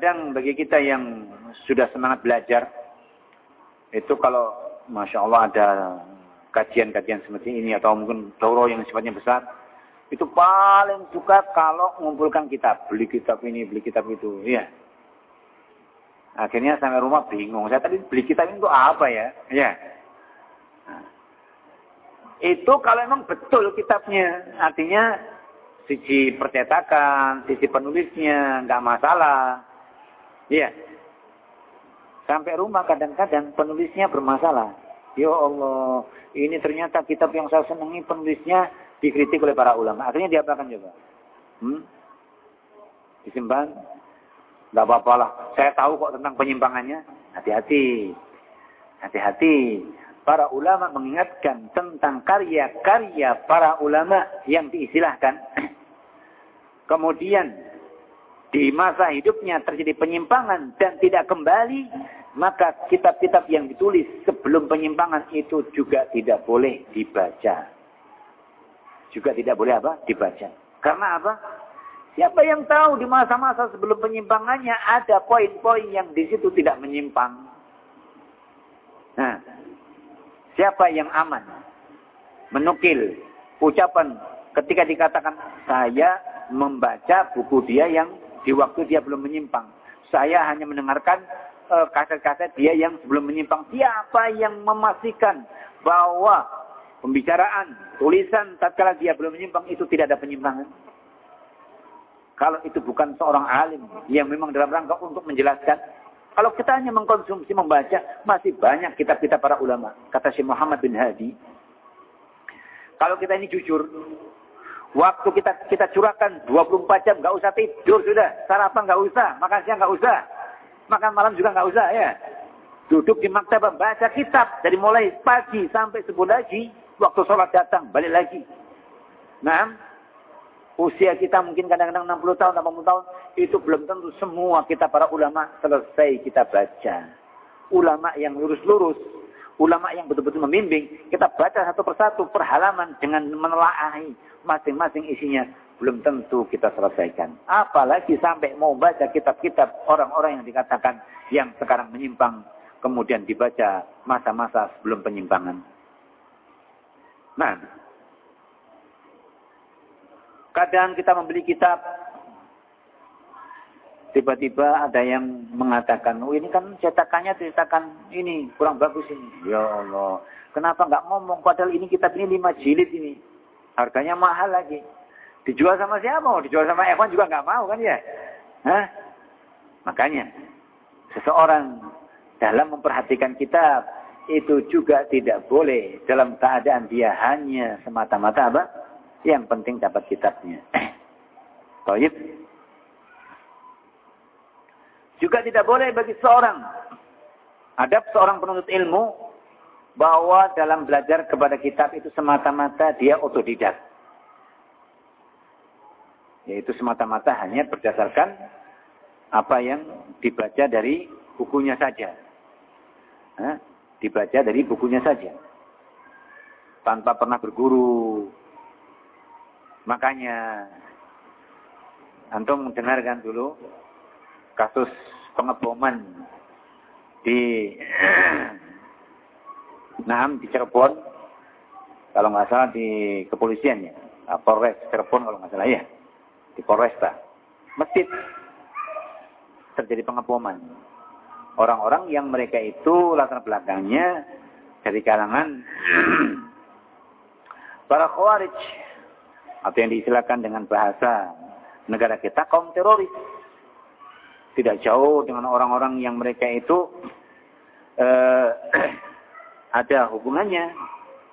Kadang bagi kita yang sudah semangat belajar, itu kalau Masya Allah ada kajian-kajian seperti ini atau mungkin daurah yang sifatnya besar, itu paling suka kalau mengumpulkan kitab, beli kitab ini, beli kitab itu, ya. Akhirnya sampai rumah bingung, saya tadi beli kitab ini untuk apa ya? Ya. Nah. Itu kalau memang betul kitabnya, artinya sisi percetakan, sisi penulisnya, nggak masalah. Iya. Sampai rumah kadang-kadang penulisnya bermasalah. Ya Allah, ini ternyata kitab yang saya senangi penulisnya dikritik oleh para ulama. Akhirnya diapakan coba? Hmm? Disimpan? Tidak apa-apa lah. Saya tahu kok tentang penyimpangannya. Hati-hati. Hati-hati. Para ulama mengingatkan tentang karya-karya para ulama yang diistilahkan. Kemudian di masa hidupnya terjadi penyimpangan dan tidak kembali maka kitab-kitab yang ditulis sebelum penyimpangan itu juga tidak boleh dibaca. Juga tidak boleh apa? Dibaca. Karena apa? Siapa yang tahu di masa-masa sebelum penyimpangannya ada poin-poin yang di situ tidak menyimpang. Nah, siapa yang aman menukil ucapan ketika dikatakan saya membaca buku dia yang di waktu dia belum menyimpang. Saya hanya mendengarkan Eh, kaset-kaset dia yang sebelum menyimpang. Siapa yang memastikan bahwa pembicaraan, tulisan tatkala dia belum menyimpang itu tidak ada penyimpangan? Kalau itu bukan seorang alim yang memang dalam rangka untuk menjelaskan, Kalau kita hanya mengkonsumsi, membaca, masih banyak kitab-kitab para ulama. Kata Syekh Muhammad bin Hadi, kalau kita ini jujur, waktu kita kita curahkan 24 jam, nggak usah tidur sudah, sarapan nggak usah, makan siang nggak usah, makan malam juga nggak usah ya. Duduk di maktabah baca kitab dari mulai pagi sampai subuh lagi, waktu sholat datang balik lagi. Nah, usia kita mungkin kadang-kadang 60 tahun, 80 tahun, itu belum tentu semua kita para ulama selesai kita baca. Ulama yang lurus-lurus, ulama yang betul-betul membimbing, kita baca satu persatu per halaman dengan menelaahi masing-masing isinya. Belum tentu kita selesaikan. Apalagi sampai mau baca kitab-kitab orang-orang yang dikatakan yang sekarang menyimpang kemudian dibaca masa-masa sebelum penyimpangan. Nah, kadang kita membeli kitab, tiba-tiba ada yang mengatakan, oh ini kan cetakannya cetakan ini kurang bagus ini. Ya Allah, kenapa nggak ngomong? Padahal ini kitab ini lima jilid ini, harganya mahal lagi. Dijual sama siapa? Dijual sama Evan juga nggak mau kan ya? Hah? Makanya seseorang dalam memperhatikan kitab itu juga tidak boleh dalam keadaan dia hanya semata-mata apa? Yang penting dapat kitabnya. Taib. Juga tidak boleh bagi seorang ada seorang penuntut ilmu bahwa dalam belajar kepada kitab itu semata-mata dia otodidak. Yaitu semata-mata hanya berdasarkan apa yang dibaca dari bukunya saja dibaca dari bukunya saja. Tanpa pernah berguru. Makanya, Antum mendengarkan dulu kasus pengeboman di Nah, di Cirebon, kalau nggak salah di kepolisian ya, Polres Cirebon kalau nggak salah ya, di Polresta, masjid. Terjadi pengeboman orang-orang yang mereka itu latar belakangnya dari kalangan para khawarij. Atau yang diistilahkan dengan bahasa negara kita kaum teroris. Tidak jauh dengan orang-orang yang mereka itu eh, ada hubungannya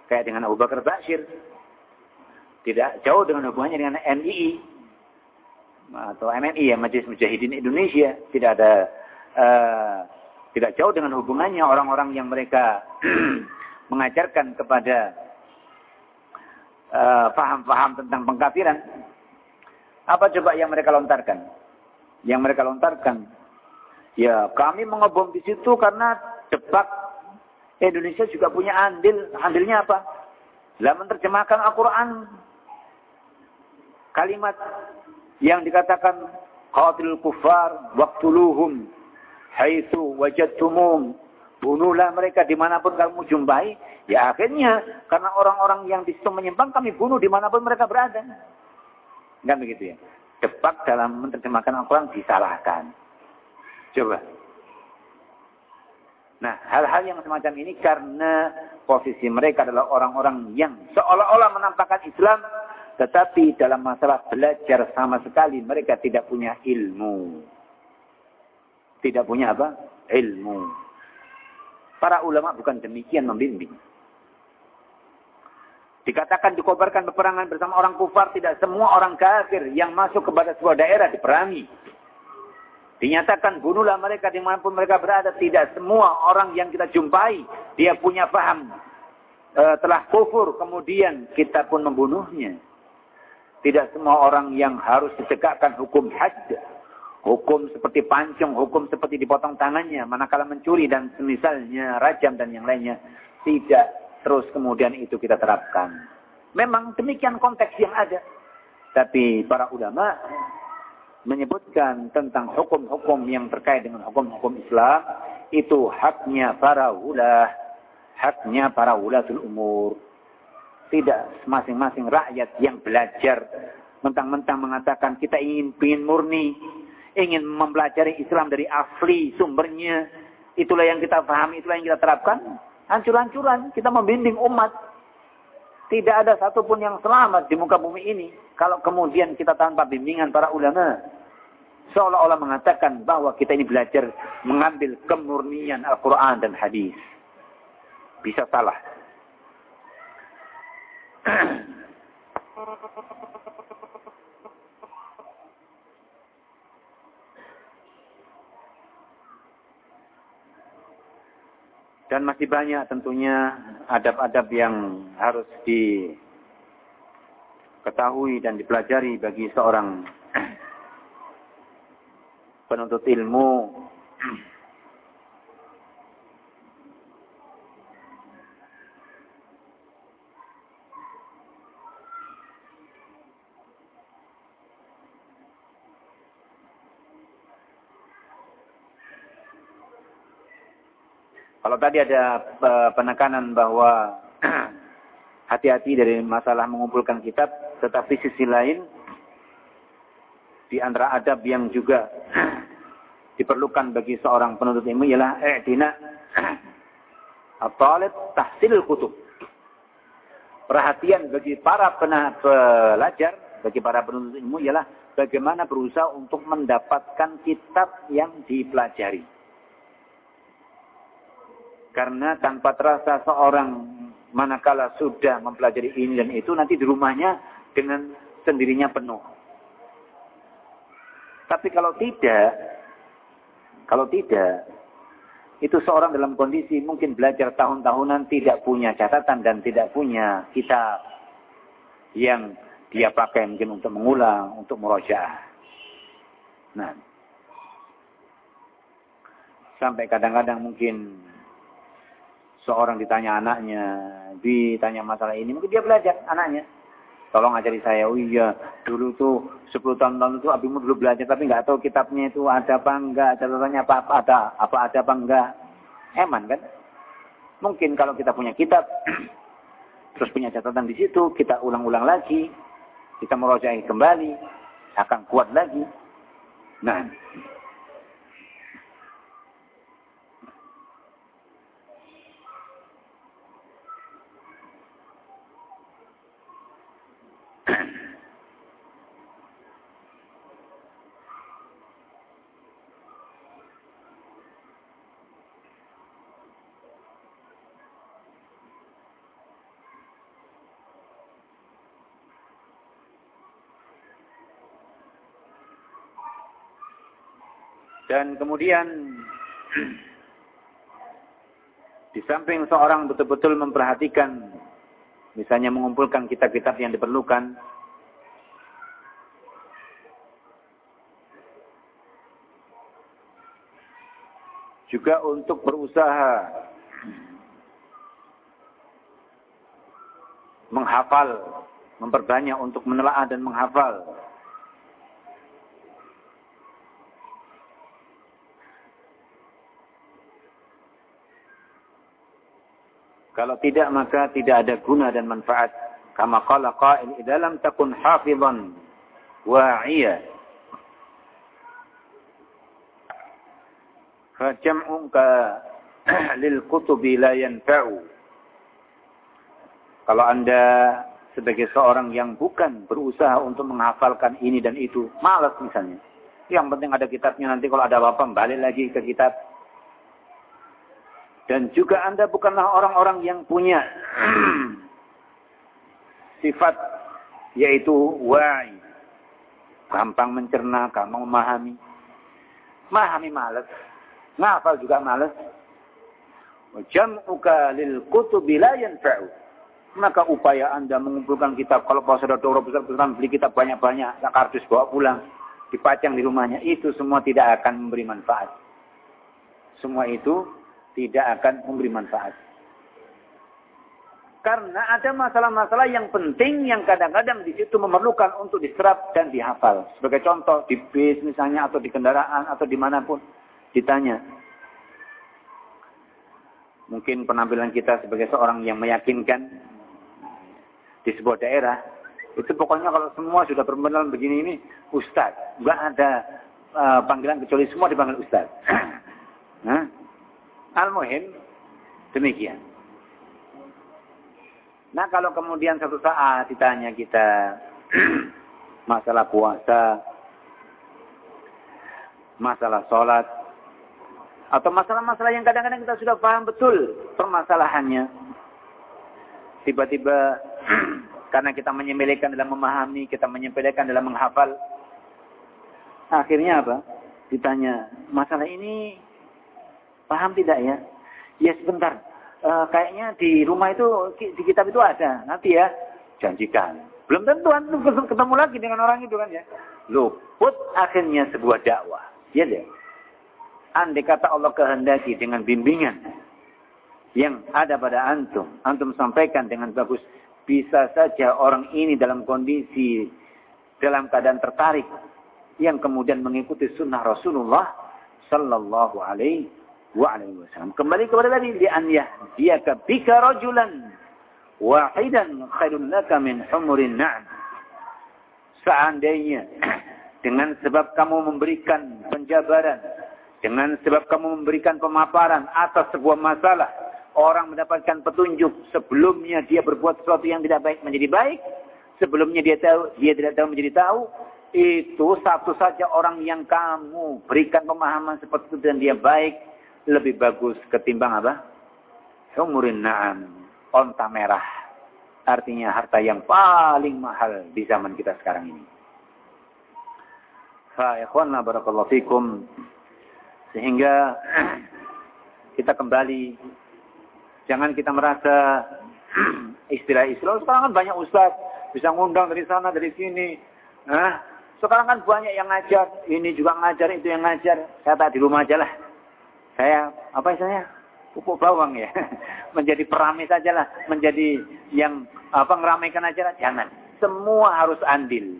kayak dengan Abu Bakar Bashir. Tidak jauh dengan hubungannya dengan MII atau MNI ya Majelis Mujahidin Indonesia. Tidak ada eh, tidak jauh dengan hubungannya orang-orang yang mereka mengajarkan kepada eh, paham-paham uh, tentang pengkafiran. Apa coba yang mereka lontarkan? Yang mereka lontarkan, ya kami mengebom di situ karena cepat Indonesia juga punya andil. Andilnya apa? Dalam menerjemahkan Al-Quran. Kalimat yang dikatakan qatilul kufar waqtuluhum haitsu wajadtumum bunuhlah mereka di mana pun kamu jumpai ya akhirnya karena orang-orang yang di situ menyimpang kami bunuh di mana pun mereka berada kan begitu ya cepat dalam menerjemahkan Al-Quran disalahkan coba nah hal-hal yang semacam ini karena posisi mereka adalah orang-orang yang seolah-olah menampakkan Islam tetapi dalam masalah belajar sama sekali mereka tidak punya ilmu tidak punya apa? Ilmu. Para ulama bukan demikian membimbing. Dikatakan dikobarkan peperangan bersama orang kufar, tidak semua orang kafir yang masuk kepada sebuah daerah diperangi. Dinyatakan bunuhlah mereka di mana pun mereka berada. Tidak semua orang yang kita jumpai, dia punya paham. E, telah kufur, kemudian kita pun membunuhnya. Tidak semua orang yang harus ditegakkan hukum had hukum seperti pancung, hukum seperti dipotong tangannya, manakala mencuri dan semisalnya rajam dan yang lainnya, tidak terus kemudian itu kita terapkan. Memang demikian konteks yang ada. Tapi para ulama menyebutkan tentang hukum-hukum yang terkait dengan hukum-hukum Islam, itu haknya para ulah, haknya para ulatul umur. Tidak masing-masing rakyat yang belajar mentang-mentang mengatakan kita ingin ingin murni, ingin mempelajari Islam dari asli sumbernya, itulah yang kita pahami, itulah yang kita terapkan, hancur-hancuran kita membimbing umat. Tidak ada satupun yang selamat di muka bumi ini kalau kemudian kita tanpa bimbingan para ulama. Seolah-olah mengatakan bahwa kita ini belajar mengambil kemurnian Al-Quran dan hadis. Bisa salah. Dan masih banyak tentunya adab-adab yang harus diketahui dan dipelajari bagi seorang penuntut ilmu. Kalau tadi ada eh, penekanan bahwa hati-hati dari masalah mengumpulkan kitab, tetapi sisi lain di antara adab yang juga diperlukan bagi seorang penuntut ilmu ialah i'tina at-talib tahsil kutub. Perhatian bagi para pelajar, bagi para penuntut ilmu ialah bagaimana berusaha untuk mendapatkan kitab yang dipelajari. Karena tanpa terasa seorang manakala sudah mempelajari ini dan itu nanti di rumahnya dengan sendirinya penuh. Tapi kalau tidak, kalau tidak, itu seorang dalam kondisi mungkin belajar tahun-tahunan tidak punya catatan dan tidak punya kitab yang dia pakai mungkin untuk mengulang, untuk merojaah. Nah, sampai kadang-kadang mungkin seorang ditanya anaknya, ditanya masalah ini, mungkin dia belajar anaknya. Tolong ajari saya, oh iya, dulu tuh 10 tahun lalu tuh abimu dulu belajar, tapi nggak tahu kitabnya itu ada apa enggak, catatannya apa, apa ada, apa ada apa enggak. Eman kan? Mungkin kalau kita punya kitab, terus punya catatan di situ, kita ulang-ulang lagi, kita merojai kembali, akan kuat lagi. Nah, Dan kemudian di samping seorang betul-betul memperhatikan misalnya mengumpulkan kitab-kitab yang diperlukan juga untuk berusaha menghafal, memperbanyak untuk menelaah dan menghafal Kalau tidak maka tidak ada guna dan manfaat. Kama qala qail idza lam takun hafizan wa'iya fajam'uka lil kutubi la yanfa'u. Kalau Anda sebagai seorang yang bukan berusaha untuk menghafalkan ini dan itu, malas misalnya. Yang penting ada kitabnya nanti kalau ada apa-apa balik lagi ke kitab dan juga Anda bukanlah orang-orang yang punya sifat yaitu wa'i. Gampang mencerna, gampang memahami. Memahami males. Ngafal juga males. Jam'uka lil kutubi la yanfa'u. Maka upaya Anda mengumpulkan kitab. Kalau Pak Saudara besar-besar beli kitab banyak-banyak. Kardus bawa pulang. Dipajang di rumahnya. Itu semua tidak akan memberi manfaat. Semua itu tidak akan memberi manfaat. Karena ada masalah-masalah yang penting yang kadang-kadang di situ memerlukan untuk diserap dan dihafal. Sebagai contoh di bis misalnya atau di kendaraan atau di mana pun ditanya. Mungkin penampilan kita sebagai seorang yang meyakinkan di sebuah daerah itu pokoknya kalau semua sudah berpenampilan begini ini ustaz, enggak ada uh, panggilan kecuali semua dipanggil ustaz. nah, Al-Muhim, demikian. Nah kalau kemudian satu saat ditanya kita masalah puasa, masalah sholat, atau masalah-masalah yang kadang-kadang kita sudah paham betul permasalahannya. Tiba-tiba karena kita menyembelihkan dalam memahami, kita menyembelihkan dalam menghafal. Akhirnya apa? Ditanya, masalah ini paham tidak ya? Ya sebentar, e, kayaknya di rumah itu, di kitab itu ada. Nanti ya, janjikan. Belum tentu ketemu lagi dengan orang itu kan ya. Luput akhirnya sebuah dakwah. Ya deh. Andai kata Allah kehendaki dengan bimbingan yang ada pada antum, antum sampaikan dengan bagus, bisa saja orang ini dalam kondisi dalam keadaan tertarik yang kemudian mengikuti sunnah Rasulullah sallallahu alaihi wa alaihi. Kembali kepada tadi di an yahdiyaka bika rajulan wahidan khairun laka min humurin na'am. Seandainya dengan sebab kamu memberikan penjabaran dengan sebab kamu memberikan pemaparan atas sebuah masalah, orang mendapatkan petunjuk sebelumnya dia berbuat sesuatu yang tidak baik menjadi baik, sebelumnya dia tahu dia tidak tahu menjadi tahu, itu satu saja orang yang kamu berikan pemahaman seperti itu dan dia baik lebih bagus ketimbang apa? Umurin na'am, onta merah. Artinya harta yang paling mahal di zaman kita sekarang ini. Fa ikhwanna barakallahu fikum sehingga kita kembali, jangan kita merasa istilah Islam. Sekarang kan banyak ustaz, bisa ngundang dari sana, dari sini. Nah, sekarang kan banyak yang ngajar, ini juga ngajar, itu yang ngajar. Saya tak di rumah aja lah. Saya, apa istilahnya? Pupuk bawang ya. menjadi peramai saja lah. Menjadi yang apa ngeramaikan aja lah. Jangan. Semua harus andil.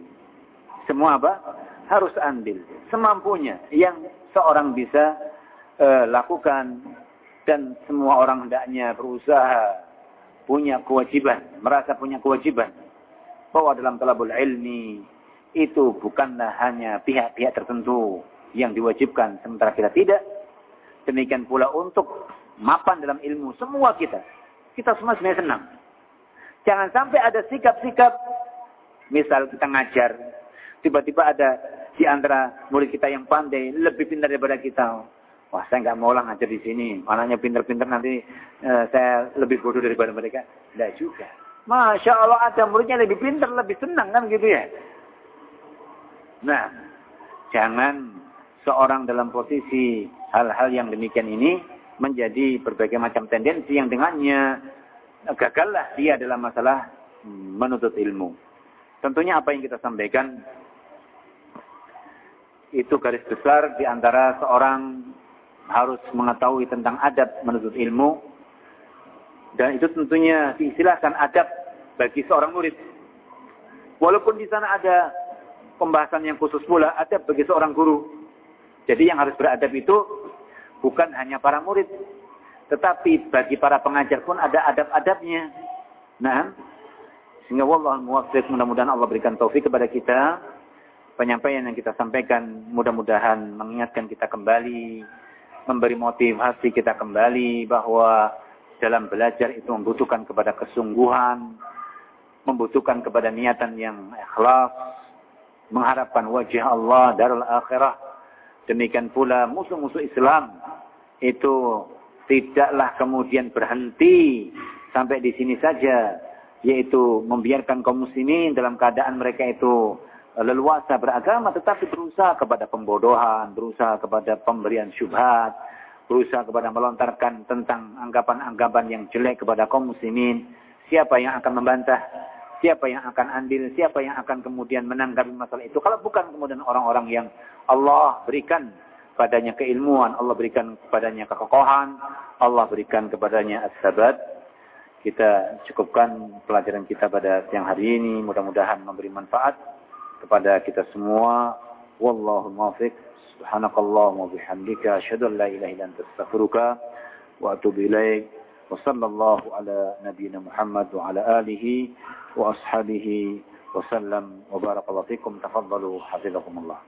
Semua apa? Harus andil. Semampunya. Yang seorang bisa uh, lakukan dan semua orang hendaknya berusaha punya kewajiban, merasa punya kewajiban bahwa dalam talabul ilmi itu bukanlah hanya pihak-pihak tertentu yang diwajibkan sementara kita tidak. Demikian pula untuk mapan dalam ilmu semua kita. Kita semua sebenarnya senang. Jangan sampai ada sikap-sikap misal kita ngajar tiba-tiba ada di antara murid kita yang pandai, lebih pintar daripada kita. Wah, saya nggak mau lah ngajar di sini. Anaknya pintar-pintar nanti uh, saya lebih bodoh daripada mereka. Tidak juga. Masya Allah ada muridnya lebih pintar, lebih senang kan gitu ya. Nah, jangan seorang dalam posisi hal-hal yang demikian ini menjadi berbagai macam tendensi yang dengannya gagallah dia dalam masalah menuntut ilmu. Tentunya apa yang kita sampaikan itu garis besar di antara seorang harus mengetahui tentang adab menuntut ilmu dan itu tentunya diistilahkan adab bagi seorang murid. Walaupun di sana ada pembahasan yang khusus pula adab bagi seorang guru. Jadi yang harus beradab itu bukan hanya para murid, tetapi bagi para pengajar pun ada adab-adabnya. Nah, sehingga Allah muwaffiq mudah-mudahan Allah berikan taufik kepada kita penyampaian yang kita sampaikan mudah-mudahan mengingatkan kita kembali, memberi motivasi kita kembali bahwa dalam belajar itu membutuhkan kepada kesungguhan, membutuhkan kepada niatan yang ikhlas, mengharapkan wajah Allah darul akhirah. Demikian pula musuh-musuh Islam itu tidaklah kemudian berhenti sampai di sini saja, yaitu membiarkan kaum muslimin dalam keadaan mereka itu leluasa beragama tetapi berusaha kepada pembodohan, berusaha kepada pemberian syubhat, berusaha kepada melontarkan tentang anggapan-anggapan yang jelek kepada kaum muslimin. Siapa yang akan membantah? Siapa yang akan andil? Siapa yang akan kemudian menanggapi masalah itu? Kalau bukan kemudian orang-orang yang Allah berikan padanya keilmuan, Allah berikan kepadanya kekokohan, Allah berikan kepadanya as-sabat. Kita cukupkan pelajaran kita pada siang hari ini. Mudah-mudahan memberi manfaat kepada kita semua. Wallahu muwaffiq. Subhanakallahumma bihamdika asyhadu an la ilaha wa atubu ilaik. Wa sallallahu ala nabiyyina Muhammad wa ala alihi wa ashabihi wa sallam wa barakallahu fikum. Tafaddalu hafizakumullah.